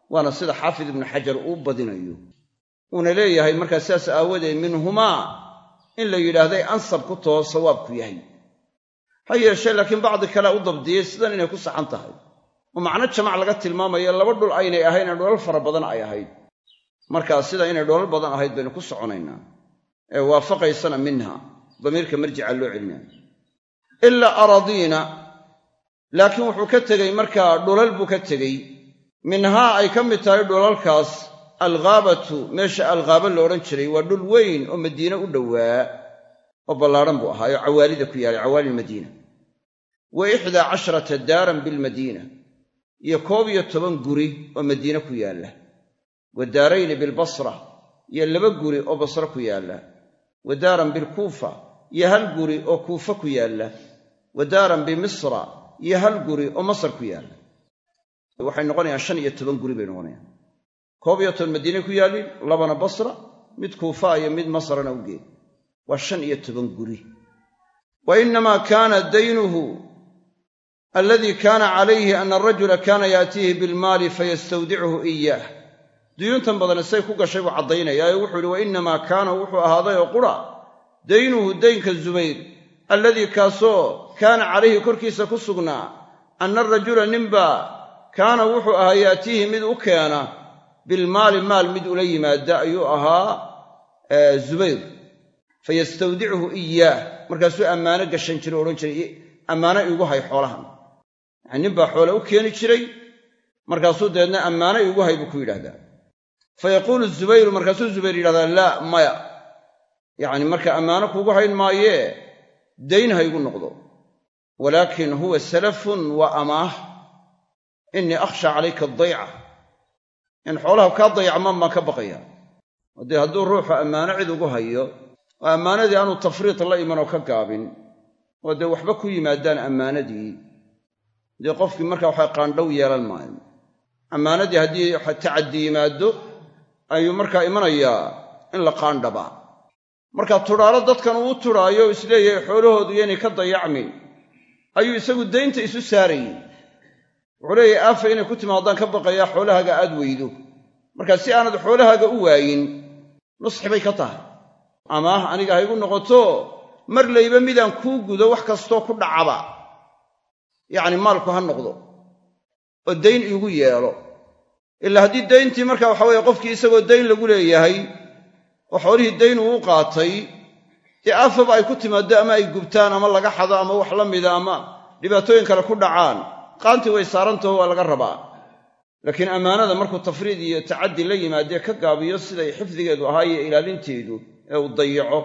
[SPEAKER 1] waana sida xaafid ibnu xajar uu badinayo. Uuna leeyahay markaa sidaas aawadeed minhumaa in la yidhaahday ansab ku taho sawaabku yahay ha yeeshee laakiin bacdi kalea u dabdiyey sidan inay ku saxan tahay. Oo macno jamac laga tilmaamayo laba dhul aynay ahayn ee dholal fara badan ay ahayd. Markaa sida inay dholal badan ahayd baynu ku soconaynaa. Ee waafaqaysana minha damiirka marjica loo celinaya ilaa aradiina laakiin wuxuu ka tegey markaa dhulal buu ka tegey. Minhaa ay ka mid tahay dhulalkaas alghaabatu meesha alghaaba la odhan jiray waa dhul weyn oo madiine u dhowaa oo ballaadhan buu ahaa oo cawaalida ku yaalay cawaali lmadiina wa ixdaa casharata daaran bilmadiina iyo koob iyo toban guri oo madiine ku yaalla. Wa daarayni bilbasra iyo laba guri oo basro ku yaalla. Wa daaran bilkuufa iyo hal guri oo kuufa ku yaalla. Wa daaran bimisra iyo hal guri oo masar ku yaalla. Waxay noqonayaan shan iyo toban guri bay noqonayaan. Koob iyo toban madiine ku yaallin labana basra mid kuufa iyo mid masrana u geed waa shan iyo toban guri. Wa innamaa kaana daynuhu aladii kaana calayhi ana arajula kaana yaatiihi bilmaali fayastawdichu iyaah duyuuntan badani say ku gashay buu caddaynayaa ee wuxuu ihi wa innamaa kaana wuxuu ahaaday oo qura daynuhu daynka zubayr alladii kaasoo kaana calayhi korkiisa ku sugnaa anna arajula ninbaa kaana wuxuu ahaa yaatiihi mid u keena bilmaali maal mid ula yimaada ayuu ahaa zubayr fayastawdichu iyaah markaasuu ammaano gashan jiray o odhan jiray ammaano iigu hay xoolahan. Yacani nin baa xoole u keeni jiray. Markaasuu dabeedna ammaano iigu hay buu ku yidhahdaa fa yaquulu zubayru markaasuu zubayr yidhahdaa laa maya. Yacni marka ammaano kuugu hayn maayee dayn ha igu noqdo. Walaakin huwa salafun wa amaah. Innii akhsha calayka adayca in xoolaha kaa dayacmaan baan ka baqaya. Haddee hadduu ruuxu ammaano cid ugu hayo oo ammaanadii aanu tafriid la iman oo ka gaabin oo dee waxba ku yimaadaan ammaanadii dee qofkii markaa waxa qaandhow yeelan maayo. Ammaanadii haddii tacaddi yimaado ayuu markaa imanayaa in la qaandhabaa marka tudhaalo dadkan uu tudhaayo is leeyahay xoolahoodu yaynay ka dayacmin ayuu isagu daynta isu saarayey wuxuu leeyahay aafa inay ku timaadaan ka baqayaa xoolahaaga aad weydo. Marka si aanad xoolahaaga u waayin nusxi bay ka tahay amaah aniga ha igu noqoto mar layba midaan kuu gudo wax kastoo ku dhacaba. Yacni maalku ha noqdo oo dayn iigu yeelo. Ilaa haddii dayntii marka waxa weeye qofkii isagoo dayn lagu leeyahay oo xoolihii dayn uu u qaatay dee aafaba ay ku timaaddo ama ay gubtaan ama laga xado ama wax la mida ama dhibaatooyin kale ku dhacaan qaantii way saarantaho waa laga rabaa. Laakiin ammaanada markuu tafriid iyo tacaddi la yimaadee ka gaabiyo siday xifdigeedu ahaa iyo ilaalinteedu ee uu dayaco.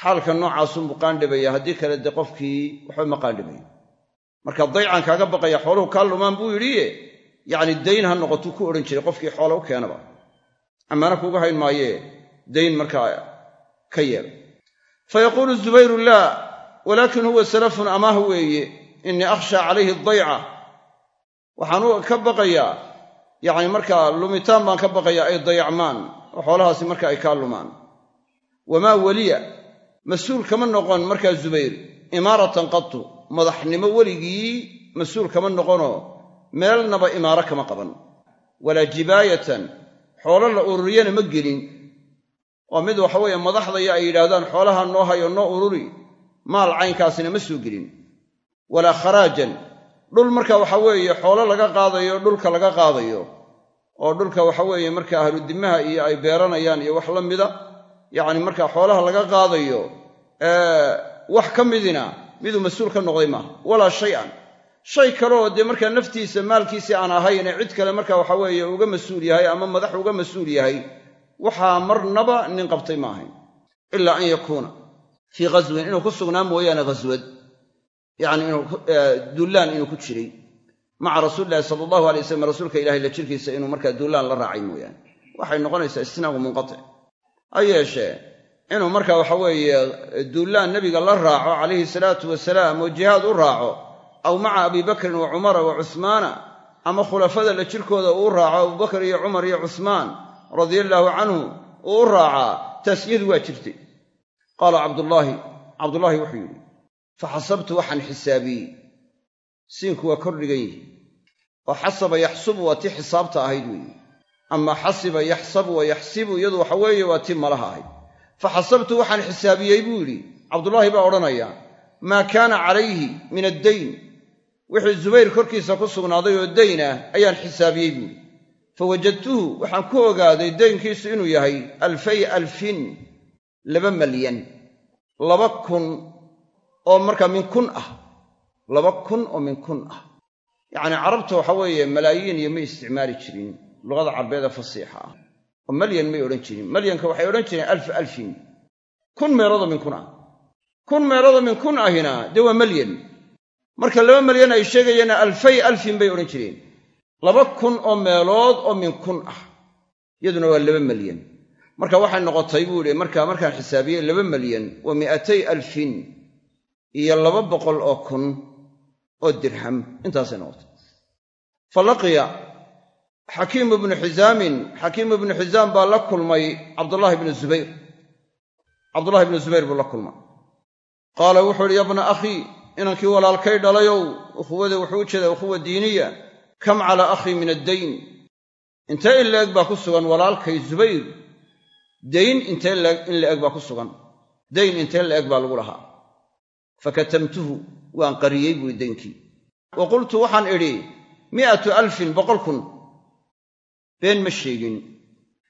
[SPEAKER 1] Xaalka noocaasuunbuu qaandhibaya haddii kale dee qofkii waxba ma qaandhibayo marka daycan kaaga baqaya xooluhu kaa lumaan buu yidhi yacni dayn ha noqotuu ku odhan jiray qofkii xoola u keenaba. Ammaano kuuga hayn maayee dayn markaa ka yeel fa yaquulu zubayru laa walaakin huwa salafun amaah weeye. Innii akhshaa calayhi dayca. Waxaan ka baqayaa yacni markaa lumitaan baan ka baqayaa ay dayacmaan. Oo xoolahaasi marka ay kaa lumaan wamaa weliya? Mas'uul kama noqon markaa zubayr imaaratan qatu madaxnimo weligii mas'uul kama noqonoo meelnaba imaaro kama qaban walaa jibaayatan xoolo la ururiyana ma gelin. Oo mid waxa weeye madaxdaya ay yidhaahdaan xoolaha noo hayo noo ururi maal caynkaasina ma soo gelin. Walaa kharaajan dhul marka waxa weeye xoolo laga qaadayo dhulka laga qaadayo oo dhulka waxa weeye marka ahludimaha iyo ay beeranayaan iyo wax la mida yacni marka xoolaha laga qaadayo wax ka midina miduu mas'uul ka noqday maaha. Walaa shay-an. Shay kaleoo dee markaa naftiisa maalkiisii aan ahayne cid kale marka waxa weeye uga mas'uul yahay ama madax uga mas'uul yahay waxaa marnaba nin qabtay ma ahayn. Ilaa an yakuuna fii ghaswin inuu ku sugnaa mooyaane ghaswad yacni inuu duullaan inuu ku jiray. Maca rasuulilahi sala allahu alay wasalam rasuulka ilahay la jirkiisa inuu markaa duullaan la raacay mooyaane. Waxay noqonaysaa istinaagu munqatic ha yeeshee. Inuu marka waxa weeye duullaan nebiga la raaco calayhi salaatu wasalaam oo jihaad u raaco aw maca abi bakrin wa cumara wa cuhmaana ama khulafada la jirkooda uu raaco abubakar iyo cumar iyo cuhmaan radia allaahu canhu uu u raacaa taas iyadu waa jirtay. Qaala cabdullaahi cabdullaahi wuxuu yidhi faxasabtu waxaan xisaabiyey. Siinku waa kor dhigan yihi oo xasaba yaxsubu waa tii xisaabta ahayd weeye ama xasiba yaxsabu wa yaxsibu iyadu waxa weeye waa tii malaha ahayd faxasabtu waxaan xisaabiyey buu yidhi. Cabdullaahi baa odhanaya maa kaana calayhi min addayn? Wixii zubayr korkiisa ku sugnaaday oo dayn ah ayaan xisaabiyey buuhi fawajadtuhu waxaan ku ogaaday daynkiisu inuu yahay alfay alfin laba malyan laba kun oo markaa min kun ah laba kun oo min kun ah. Yacnii carabta waxa weeye malaayiin iyo may isticmaali jirin luqada carbeeda fasiixa ah. Oo malyan may odhan jirin. Malyanka waxay odhan jireen alf alfin. Kun meeloodoo min kun ah. Kun meeloodoo min kun ahina dee waa malyan. Marka laba malyan ay sheegayeena alfay alfin bay odhan jireen. Laba kun oo meelood oo min kun ah. Iyaduna waa laba malyan. Marka waxay noqotay buu ihi markaa markaan xisaabiyey laba malyan wa mi'atay alfin iyo laba boqol oo kun oo dirham. Intaasay noqotay xakiimu ibnu xisaamin xakiimu ibnu xisaam baa la kulmay cabdullaahi ibnu zubayr. Cabdullahi ibnu zubayr buu la kulmay. Qaala wuxuu uhi yabna akhii inankii walaalkay dhalayow ukhuwada wuxuu u jeedaa ukhuwa diiniya kam calaa akhii min addayn? Intee in la eg baa ku sugan walaalkay zubayr? Dayn intee in la eg baa ku sugan. Dayn intee la eg baa lagu lahaa. Fakatamtuhu waan qariyey buui daynkii. Wa qultu waxaan idhi mi'atu alfin boqol kun been ma sheegin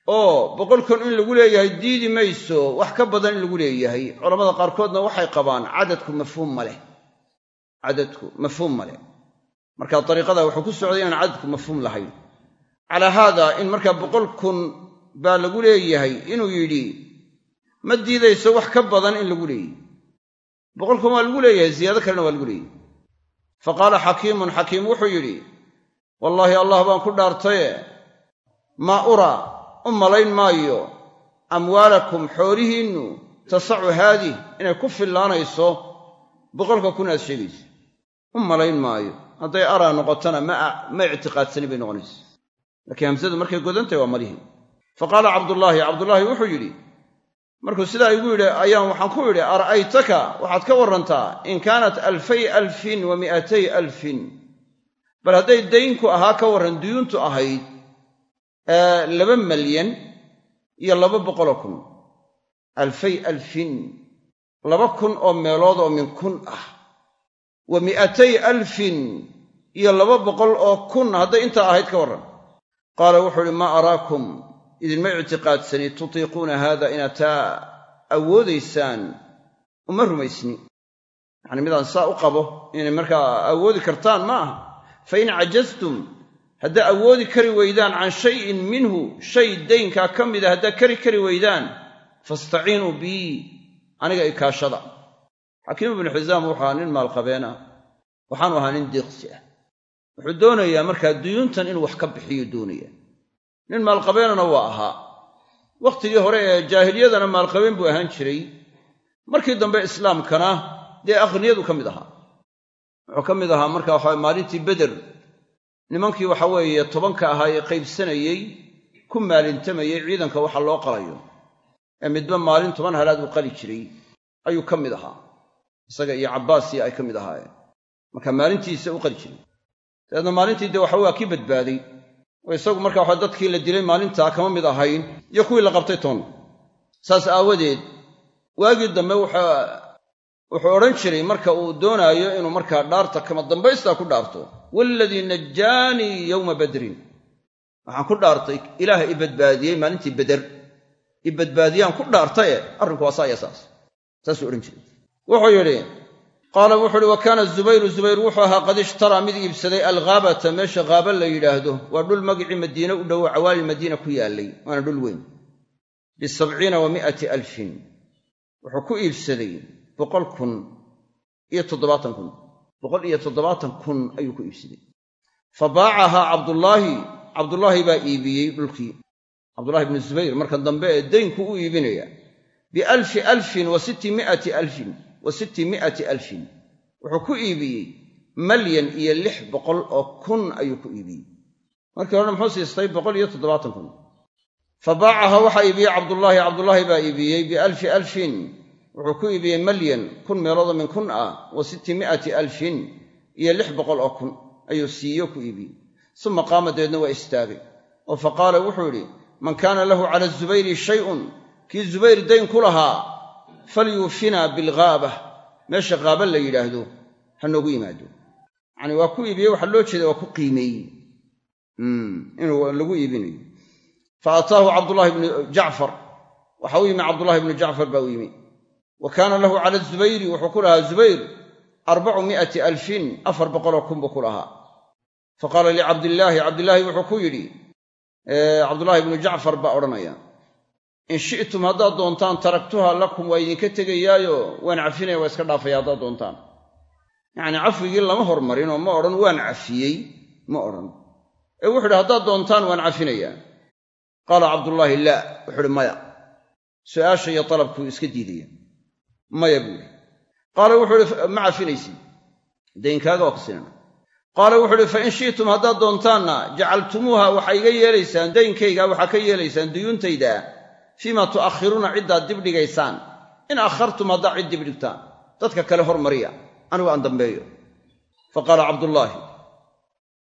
[SPEAKER 1] oo boqol kun in lagu leeyahay diidi mayso. Wax ka badan in lagu leeyahay. Culammada qaarkoodna waxay qabaan cadadku mafhuum ma leh. Cadadku mafhuum ma leh. Marka dariiqada wuxuu ku socday inaan cadadku mafhuum lahayn. Calaa haada in markaa boqol kun baa lagu leeyahay inuu yidhi ma diidayso wax ka badan in lagu leeyahy boqol kun waa lagu leeyahay ziyaado kalena waa lagu leeyahy fa qaala xakiimun xakiim wuxuu yidhi wallaahi allah baan ku dhaartaye maa uraa u malayn maayo. Amwaalakum xoolihiinnu tasacu haadih inay ku fillaanayso. Boqolka kun aad sheegayso u malayn maayo. Hadday araa noqotona ma ictiqaadsani bay noqonaysa. Laakiin hamsadu markay godantahy waa malihii fa qaala cabdullaahi cabdullaahi wuxuu yidhi markuu sidaa igu yidhi ayaan waxaan ku idhi ara'aytaka waxaad ka warrantaa in kaanat alfay alfin wa mi'atay alfin. Bal hadday daynku ahaa ka warran duyuuntu ahayd laba malyan iyo laba boqoloo kun. Alfay alfin. Laba kun oo meelood oo min kun ah. Wa mi'atay alfin iyo laba boqol oo kun. Hadday intaa ahayd ka warran. Qaala wuxuu uhi maa araakum idinma ictiqaadsani. Tutiiquuna haada inaad taa awoodaysaan uma rumaysni. Yacni midaan saa u qabo inay markaa awoodi kartaan ma aha. Fa in cajastum haddaa awoodi kari weydaan can shayin minhu shay daynkaa ka mida haddaa kari kari weydaan. Fastaciinuu bii aniga ikaashada xakiim ibnu xisaam wuxuu ahaa nin maalqabeena waxaanu ahaa nin deeqsi ah. Wuxuu doonayaa markaa duyuuntan inuu wax ka bixiyo doonaya. Nin maalqabeenana waa ahaa. Wakhtigii hore ee jaahiliyadana maalqabeen buu ahaan jiray. Markii dambe islaamkana dee akhniyadu ka mid ahaa. Wuxuu ka mid ahaa marka waxa maalintii beder nimankii waxa weeye tobanka ahaa ee qaybsanayey ku maalintamayey ciidanka waxa loo qalayo. Ee midba maalin toban halaad uu qali jiray. Ayuu ka mid ahaa. Isaga iyo cabbaasiya ay ka mid ahaayeen. Marka maalintiisa u qali jiray. Dabeedna maalintii dee waxa waa kii badbaaday. Oo isagu marka waxa dadkii la dilay maalintaa kama mid ahayn iyo kuwii la qabtay toon. Saas aawadeed waagii dambe wuxuu wuxuu odhan jiray marka uu doonaayo inuu markaa dhaarta kama dambaystaa ku dhaarto waaladii najaanii yowma badrin waxaan ku dhaartay ilaaha i badbaadiyey maalintii beder i badbaadiyaan ku dhaartaye arrinku waa saa saas saasuu odhan jiray wuxuu yidhi qaala wuxuu uhi wa kaana zubayru zubayr wuxuu ahaa qad ishtaraa mid iibsaday alghaabata meesha haaba la yidhaahdo waa dhul magicii madiine u dhowo cawaali madiina ku yaallay waana dhul weyn bisabciina wa mi'ati alfin wuxuu ku iibsaday boqol kun iyo toddobaatan kun boqol iyo toddobaatan kun ayuu ku iibsaday. Fa baacahaa cabdullaahi cabdullaahi baa iibiyey dhulkii. Cabdullahi bnu zubayr marka dambe ee daynku u iibinaya. Bialfi alfin wa sitti mi'ati alfin wa sitti mi'ati alfin. Wuxuu ku iibiyey malyan iyo lix boqol oo kun ayuu ku iibiyey. Markii horena muxuu siistay boqol iyo toddobaatan kun. Fa baacahaa waxaa iibiyey cabdullaahi cabdullaahi baa iibiyey bialfi alfin wuxuu ku iibiyey malyan kun meeloodoo min kun ah wa sitti mi'ati alfin iyo lix boqol oo kun ayuu siiyo ku iibiyey. Suma qaama dabeedna waa istaagay. Oo fa qaala wuxuu yidhi man kaana lahu cala zubayri shay'un kii zubayr dayn ku lahaa falyuufinaa bilghaaba meesha haaba la yidhaahdo ha noogu yimaado. Yacanii waa ku iibiyey waxaa loo jeeda waa ku qiimeeyey. Inuu lagu iibinayo. Fa ataahu cabdullaahi bnu jacfar. Waxa u yimi cabdullahi bnu jacfar baa u yimi wa kaana lahu cala zubayri wuxuu ku lahaa zubayr arbacu mi'ati alfin afar boqoloo kun buu ku lahaa. Fa qaala licabdillaahi cabdillaahi wuxuu ku yidhi cabdullaahi bnu jacfar baa odhanaya in shi'tum haddaad doontaan taraktuha lakum waa idinka tegayaayo waan cafinaya waa iska dhaafaya haddaad doontaan. Yacnii cafwigii lama hormarin oo ma odhan waan cafiyey ma odhan. Ee wuxu idhi haddaad doontaan waan cafinayaa. Qaala cabdullaahi laa wuxuu uhi maya su'aasha iyo dalabkuu iska diidaya maya buu yidhi. Qaala wuxuu ihi ma cafinaysid daynkaaga waa ka sinana qaala wuxuu uhi fa in shi'tum haddaad doontaanna jacaltumuuha waxaa iga yeelaysaan daynkayga waxaa ka yeelaysaan duyuuntayda fiima tu'akhiruuna ciddaad dibdhigaysaan in akhartum haddaad cid dibdhigtaan dadka kale hormariya. Anigu aan dambeeyo. Fa qaala cabdullaahi.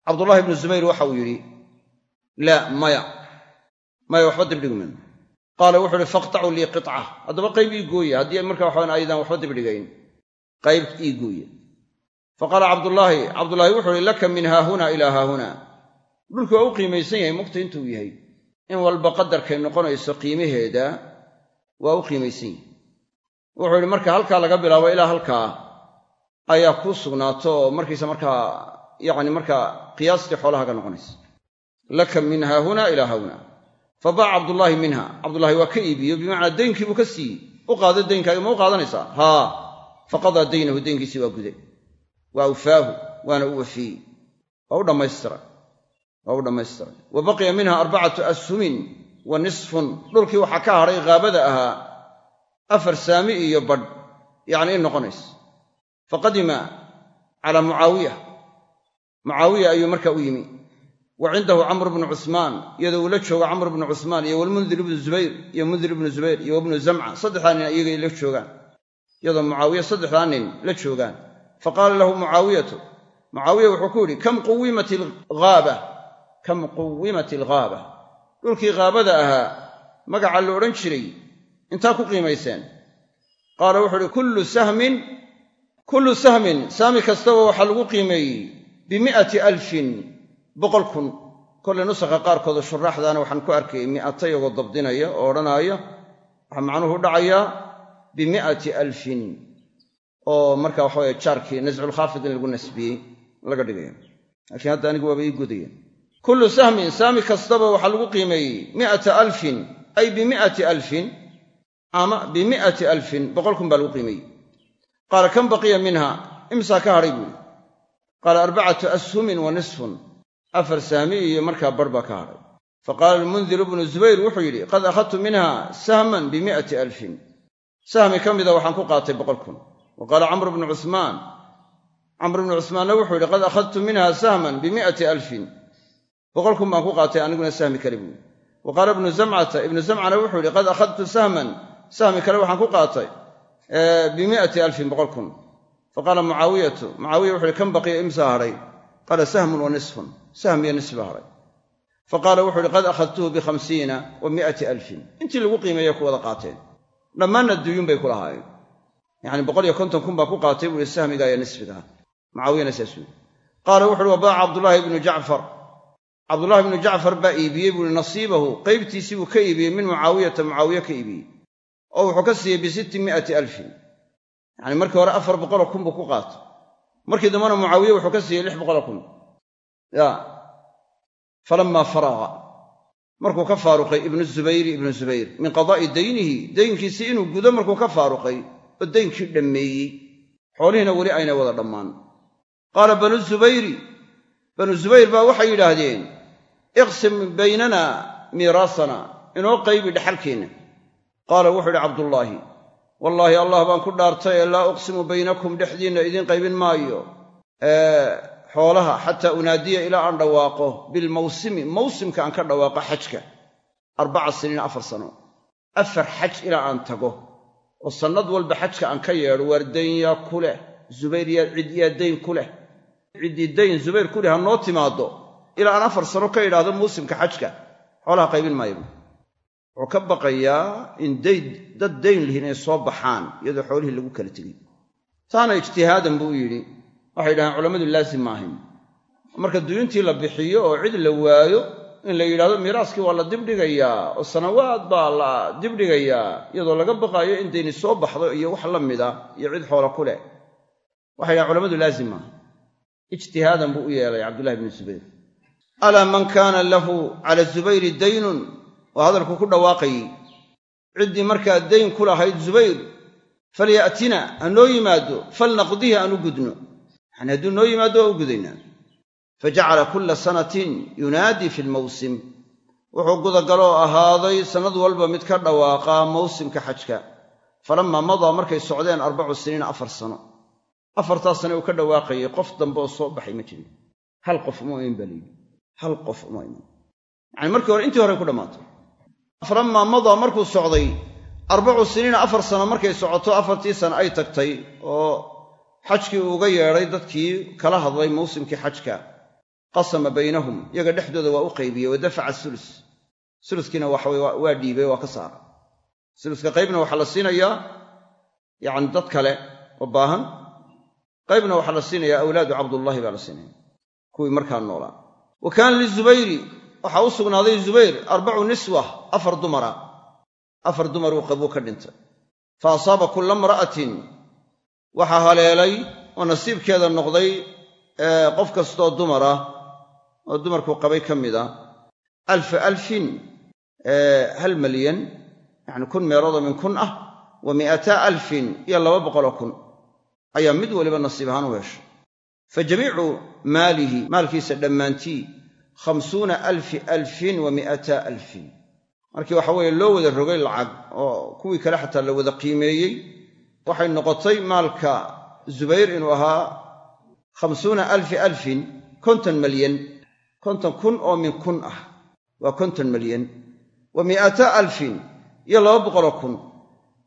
[SPEAKER 1] Cabdullaahi bnu zubayr waxa uu yidhi laa maya. Maya waxba dibdhigi mayno qaala wuxuu uhi faqtacuu lii qica haddaba qayb ii gooya haddii marka waxaan aydaan waxba dibdhigayn qayb ii gooya fa qaala cabdullaahi wuxuu uhi laka min haahuna ilaa haahuna dhulku waa u qiimaysan yahay mugta intuu yahay. In walba qadarkay noqonayso qiimaheeda waa u qiimaysan yahay. Wuxuu yidhi marka halkaa laga bilaabo ilaa halkaa ayaa kuu sugnaato markiisa markaa yacni markaa qiyaastii xoolaha ka noqonaysa. Laka min haahuna ilaa haahuna fa baaca cabdullaahi minha. Cabdullaahi waa ka iibiyo bimacnaa daynkii buu ka siiyey u qaada daynkaaga ma u qaadanaysaa? Haa faqadaa daynahu daynkiisii waa guday. Wa awfaahu waana u wafiyey waa u dhammaystiray waa u dhammaystiray wa baqiya minha arbacatu ashumin wa nisfun. Dhulkii waxaa ka hadhay haabada ahaa afar saami iyo badh. Yacni in noqonaysa fa qadima calaa mucaawiya. Mucaawiya ayuu markaa u yimi wa cindahu camr bnu cusmaan iyadoo uu la joogo camr bnu cusmaan iyo walmundir ibnu zubayr iyo mundir ibnu zubayr iyo wabnu zamca saddexdaa nin iyagay la joogaan iyadoo mucaawiya saddexdaa nin la joogaan. Fa qaala lahu mucaawiyatu mucaawiya wuxuu ku yidhi kam quwimat alghaaba kam quwimat alghaaba dhulkii haabada ahaa magaca la odhan jiray intaa ku qiimayseen? Qaala wuxuu uhi kullu sahmin kullu kastaba waxaa lagu qiimeeyey bimi'ati alfin boqol kun. Kollay nusakha qaarkooda shuraaxdaana waxaan ku arkayay mi'ata iyagoo dabdinaya oo odhanaaya waxaa macnuhu dhacayaa bimi'ati alfin oo marka waxaweye jaarkii nasculkhaafid in lagu nasbiyey laga dhigaya laakiin hadda anigu waaba ii godaya kullu sahmin saami kastaba waxaa lagu qiimeeyey mi'ata alfin ay bimi'ati alfin ama bimi'ati alfin boqol kun baa lagu qiimeeyey qaala kam baqiya minha? Imsaa ka hadhay buuri qaala arbacatu ashumin wa nisfun afar saami iyo markaa bar baa ka hadhay fa qaala almundir ibnu zubayr wuxuu yidhi qad akhadtu minha sahman bimi'ati alfin. Sahmi ka mida waxaan ku qaatay boqol kun. Wa qaala camr bnu cusmaan. Camr bnu cusmaanna wuxuu yidhi qad akhadtu minha sahman bimi'ati alfin. Boqol kun baan ku qaatay aniguna sahmi kale buuri wa qaala ibnu zamcata ibnu zamcana wuxuu yidhi qad akhadtu sahman. Sahmi kale waxaan ku qaatay bimi'ati alfin boqol kun. Fa qaala mucaawiyatu mucaawiya wuxu uhi kan baqiya imsaa hadhay qaala sahmun wa nisfun sahm iyo nisf baa hadhay fa qaala wuxu uhi qad akhadtuhu bikhamsiina wa mi'ati alfin intii lagu qiimeeya ku wada qaateen dhammaanna duyuun bay ku lahaayeen yacni boqol iyo konton kun baa ku qaatay buu ihi sahmiga iyo nisfiga mucaawiyana saasuu yidhi qaala wuxu uhi wa baaca cabdullaahi ibnu jacfar cabdullahi ibnu jacfar baa iibiyey buu ihi nasiibahu qaybtiisii buu ka iibiyey min mucaawiyata mucaawiye ka iibiyey oo wuxuu ka siiyey bisitti hore afar boqoloo ku qaatay markii dambena mucaawiye wuxuu ka siiyey ya. Faraqa markuu ka faaruqay ibnu zubayri ibnu zubayr min qadaa'i daynihi daynkiisii inuu gudo markuu ka faaruqay oo daynkii dhammeeyey. Xoolihiina weli ayna wada dhammaan. Qaala banu zubayri banu zubayr baa waxay yidhaahdeen iqsim baynana miiraasana inoo qaybi dhexalkeenna qaala wuxuu idhi cabdullaahi wallaahi allah baan ku dhaartay ee laa uqsimu baynakum dhexdiinna idiin qaybin maayo xoolaha xataa unaadiya ilaa aan dhawaaqo bilmawsimi mawsimka aan ka dhawaaqo xajka arbaca siniin afar sano. Afar xaj ilaa aan tago. Oo sannad walba xajka aan ka yeedho waar dayn yaa ku leh zubayr yaa cid yaa dayn ku leh. Ciddii dayn zubayr ku leh ha noo timaaddo. Ilaa aan afar sano ka idhaahdo muusimka xajka. Xoolaha qaybin maayo. Wuxuu ka baqayaa in dayn dad dayn lihin ay soo baxaan iyadoo xoolihii lagu kala tegey. Taana ijtihaadan buu yidhi waxay yidhahdeen culammadu laazim maahayn. Marka duyuntii la bixiyo oo cid la waayo in la yidhahdo miiraaskii waa la dibdhigayaa oo sanawaad baa la dibdhigayaa iyadoo laga baqaayo in dayni soo baxdo iyo wax la mida iyo cid xoola ku leh. Waxay yidhahen culamadu laazim maaha ijtihaadan buu u yeelay cabdullahi bnu zubayr. Alaa man kaana lahu cala zubayri daynun waa hadalku ku dhawaaqayey ciddii markaa dayn ku lahayd zubayr falya'tina ha noo yimaado falnaqdihi aan u gudno yacni hadduu noo yimaado waa u gudaynaa fajacala kulla sanatin yunaadii fi lmawsim wuxuu gudagaloo ahaaday sannad walba mid ka dhawaaqaa mawsimka xajka. Falammaa madaa markay socdeen arbacu siniina afar sano. Afartaas sane uu ka dhawaaqayay qof dambe oo soo baxay ma jirin. Hal qof uma iman baa layidhi hal qof uma iman yacani markii hore intii hore ku dhammaatay falammaa madaa markuu socday arbacu siniina afar sano markay socoto afartii sano ay tagtay oo xajkii uuga yeedhay dadkii kala hadlay mawsimkii xajka qasama baynahum iyaga dhexdooda waa u qaybiyey wa dafaca sulus. Suluskiina waxaway waa dhiibay waa ka saara suluska qaybna waxaa la siinayaa yacni dad kale oo baahan. Qaybna waxaa la siinayaa awlaadu cabdullaahi baa la siinaya kuwii markaa noolaa wa kaana lizubayri waxaa u sugnaaday zubayr arbacu niswa afar dumara. Afar dumaruu qabuu ka dhintay. Fa asaaba kulla imra'atin waxaa haleelay oo nasiibkeeda noqday qof kastoo dumar ah oo dumarku qabay ka mid a. Alfa alfin hal malyan yacni kun meeloodoo min kun ah wa mi'ata alfin iyo laba boqoloo kun ayaa mid waliba nasiib ahaan u heshay. Fa jamiicu maalihi maalkiisa dhammaantii khamsuuna alfi alfin wa mi'ata alfin. Markii waxa weeye loo wada rogay lacag oo kuwii kale xataa la wada qiimeeyey waxay noqotay maalka zubayr inuu ahaa khamsuuna alfi alfin konton malyan konton kun oo min kun ah. Waa konton malyan wa mi'ata alfin iyo laba boqoloo kun.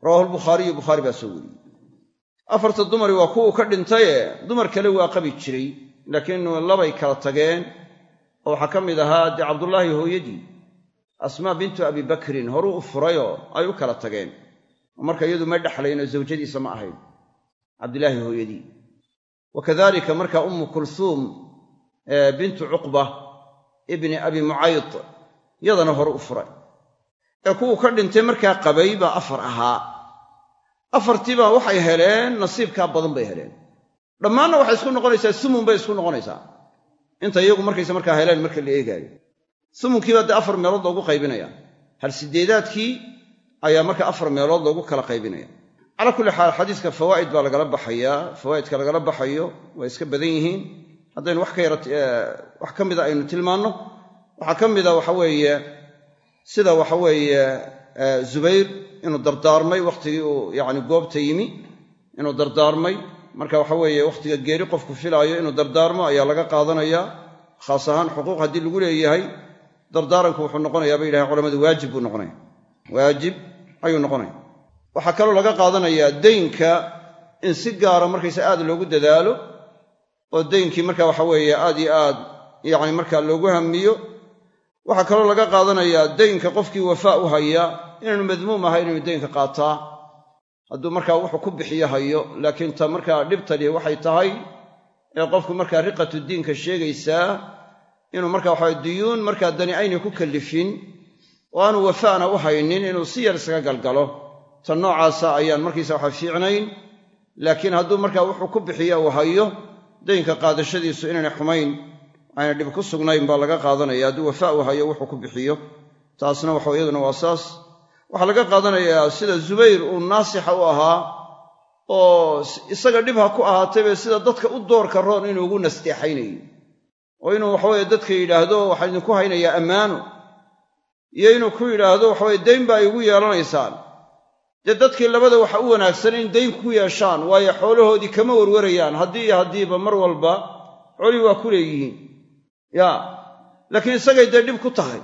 [SPEAKER 1] Rawahu lbukhaariyu bukhaari baa soo weriyey afarta dumari waa kuwuu ka dhintaye. Dumar kale waa qabi jiray laakiin labay kala tageen. Oo waxaa ka mid ahaa dee cabdullaahi hooyadii. Asmaa bintu abi bakrin horuu u furayoo ay u kala tageen marka iyadu ma dhexlaynoo zawjadiisa ma ahayn. Cabdilaahi hooyadii. Wa kadalika marka ummu kulsuum bintu cuqba ibni abi mucayd yadana hore u furay. Ee kuwuu ka dhintay markaa qabay baa afar ahaa. Afartiibaa waxay heleen nasiibkaa badan bay heleen. Dhammaanna waxay isku noqonaysaa sumun bay isku noqonaysaa. Inta iyagu markayse markaa heleen marka la eegaayo. Sumunkiibaa dee afar meelood loogu qaybinaya hal sideedaadkii ayaa marka afar meelood loogu kala qaybinaya. Calaa kulli xaal xadiiska fawaa'id baa lagala baxayaa. Fawaa'idka lagala baxayo waa iska badan yihiin. Haddaynu wax ka yara wax ka mida aynu tilmaanno. Waxaa ka mida waxa weeye sida waxa weeye zubayr inuu dardaarmay wakhtigii uu yacni goobta yimi inuu dardaarmay. Marka waxa weeye wakhtiga geeri qofku filaayo inuu dardaarmo ayaa laga qaadanayaa. Khaas ahaan xuquuq haddii lagu leeyahay dardaaranku wuxuu noqonayaa bay yidhahen culamadu waajib buu noqonaya waajib ayuu noqonaya. Waxaa kaloo laga qaadanayaa deynka in si gaara markaysa aad loogu dadaalo oo deynkii marka waxa weeye aad iyo aad yacni markaa loogu hamiyo. Waxaa kaloo laga qaadanayaa deynka qofkii wafaa u haya inaanu madmuum ahay inuu deynka qaataa. Hadduu markaa wuxuu ku bixiyo hayo laakiin ta markaa dhibtani waxay tahay ee qofku markaa riqatu diinka sheegaysaa inuu markaa waxaa duyuun markaa dani aynay ku kallifin oo aanu wafaana u haynin inuu si yar isaga galgalo. Ta noocaasa ayaan markiisa waxa fiicnayn laakiin hadduu markaa wuxuu ku bixiya uu hayo daynka qaadashadiisu inaynay xumayn ayna dhib ku sugnayn baa laga qaadanaya. Hadduu wafaa u hayo wuxuu ku bixiyo. Taasna waxa iyaduna waa saas. Waxaa laga qaadanayaa sida zubayr uu naasixa u ahaa oo isaga dhib ha ku ahaataybe sida dadka u doorka roon inuu ugu nasteexaynayo oo inuu waxaweye dadka yidhaahdo waxaan idinku haynayaa ammaano iyo inuu ku yidhaahdo waxaweye dayn baa igu yeelanaysaan. Dee dadkii labada waxa u wanaagsan in dayn ku yeeshaan waayo xoolahoodii kama warwarayaan haddii iyo haddiiba mar walba coli waa ku leeyihiin. Ya laakiin isagay dee dhib ku tahay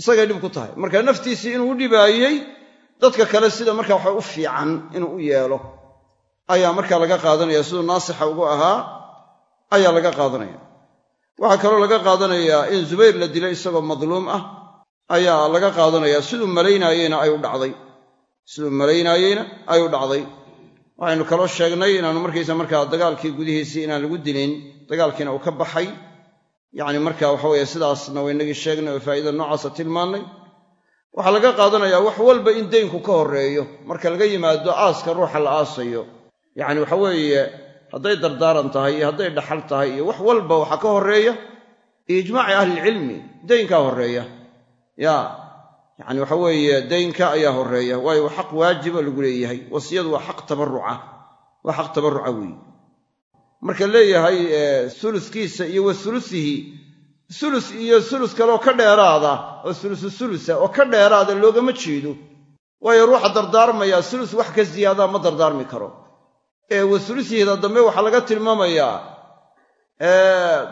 [SPEAKER 1] isagay dhib ku tahay. Marka naftiisii inuu u dhibaayey dadka kale sida markaa waxa u fiican inuu u yeelo ayaa markaa laga qaadanaya. Siduu naasixa ugu ahaa ayaa laga qaadanaya. Waxaa kaloo laga qaadanayaa in zubayr la dilay isagoo madluum ah ayaa laga qaadanayaa siduu malaynaayeyna ay u dhacday. Siduu malaynaayeyna ay u dhacday. Waxaynu kaloo sheegnay inaanu markaysa markaa dagaalkii gudihiisii inaan lagu dilin dagaalkiina uu ka baxay. Yacni marka waxa weeye sidaasna waynagii sheegnay oo faa'iida noocaasa tilmaannay. Waxaa laga qaadanayaa wax walba in deynku ka horreeyo. Marka laga yimaado aaska ruuxa la aasayo. Yacni waxa weeye hadday dardaaran tahay iyo hadday dhaxal tahay iyo wax walba waxaa ka horreeya. Biijmaaci ahlilcilmi deynkaa horreeya ya yacni waxa weeye deynka ayaa horreeya. Waayo waa xaq waajiba lagu leeyahay. Wasiyadu waa xaq tabarruca. Waa xaq tabarruca weeye marka leeyahay suluskiisa iyo wa sulus iyo sulus kaleoo ka dheeraada oo sulusu sulusa oo ka dheeraada loogama jeedo. Waayo ruuxa dardaarmaya sulus wax ka ziyaadaa ma dardaarmi karo. Ee wa sulusihiida dambe waxaa laga tilmaamayaa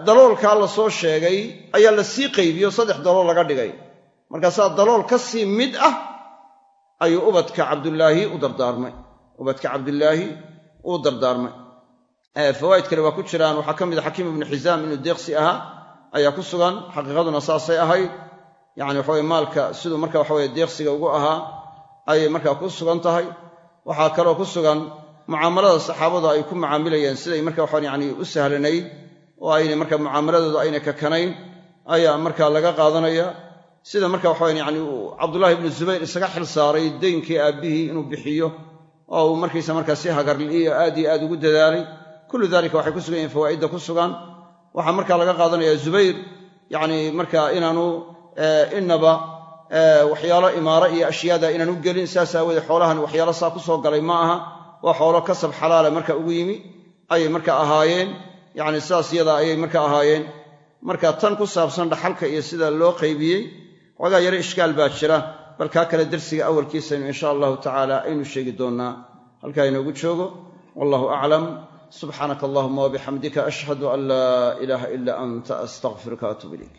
[SPEAKER 1] daloolkaa la soo sheegay ayaa la sii qaybiyo saddex dalool laga dhigay markaasaa dalool ka sii mid ah ayuu ubadka cabdulaahi u dardaarmay. Ubadka cabdulaahi uu dardaarmay. Fawaa'id kale waa ku jiraan. Waxaa ka mid a xakiim ibnu xisaam inuu deeqsi ahaa ayaa ku sugan. Xaqiiqaduna saasay ahayd. Yacni waxaweye maalka siduu marka waxaweye deeqsiga ugu ahaa ayay markaa ku sugan tahay. Waxaa kaloo ku sugan mucaamalada saxaabadu ay ku mucaamilayeen siday marka waxaan yani u sahlanayd oo aynay marka mucaamaladooda aynay kakanayn ayaa markaa laga qaadanaya sida marka waxawan yani cabdullaahi ibnu zubayr isaga xil saaray deynkii aabbihii inuu bixiyo oo uu markiisa markaa si hagarli'iyo aad iyo aad ugu dadaalay. Kullu dalika waxay ku sugan yihiin fawaa'idda ku sugan. Waxaa markaa laga qaadanaya zubayr yacni marka inaanu inaba waxyaalo imaaro iyo ashyaada inaanu gelin saas aawoodee xoolahan waxyaalo saa ku soo galay ma aha. Waa xoolo kasab xalaala marka ugu yimi ayay marka ahaayeen. Yacni sidaas ayay marka ahaayeen. Marka tan ku saabsan dhaxalka iyo sida loo qaybiyey xoogaa yare ishkaal baa jira bal kaa kale dersiga awalkiisaynu insha allahu tacaala aynu sheegi doonnaa. Halkaa inoogu joogo wallahu aclam. Subxaanaka allahuma wabixamdika ashhadu an laa ilaaha ila anta astaqfiruka atuub ilayk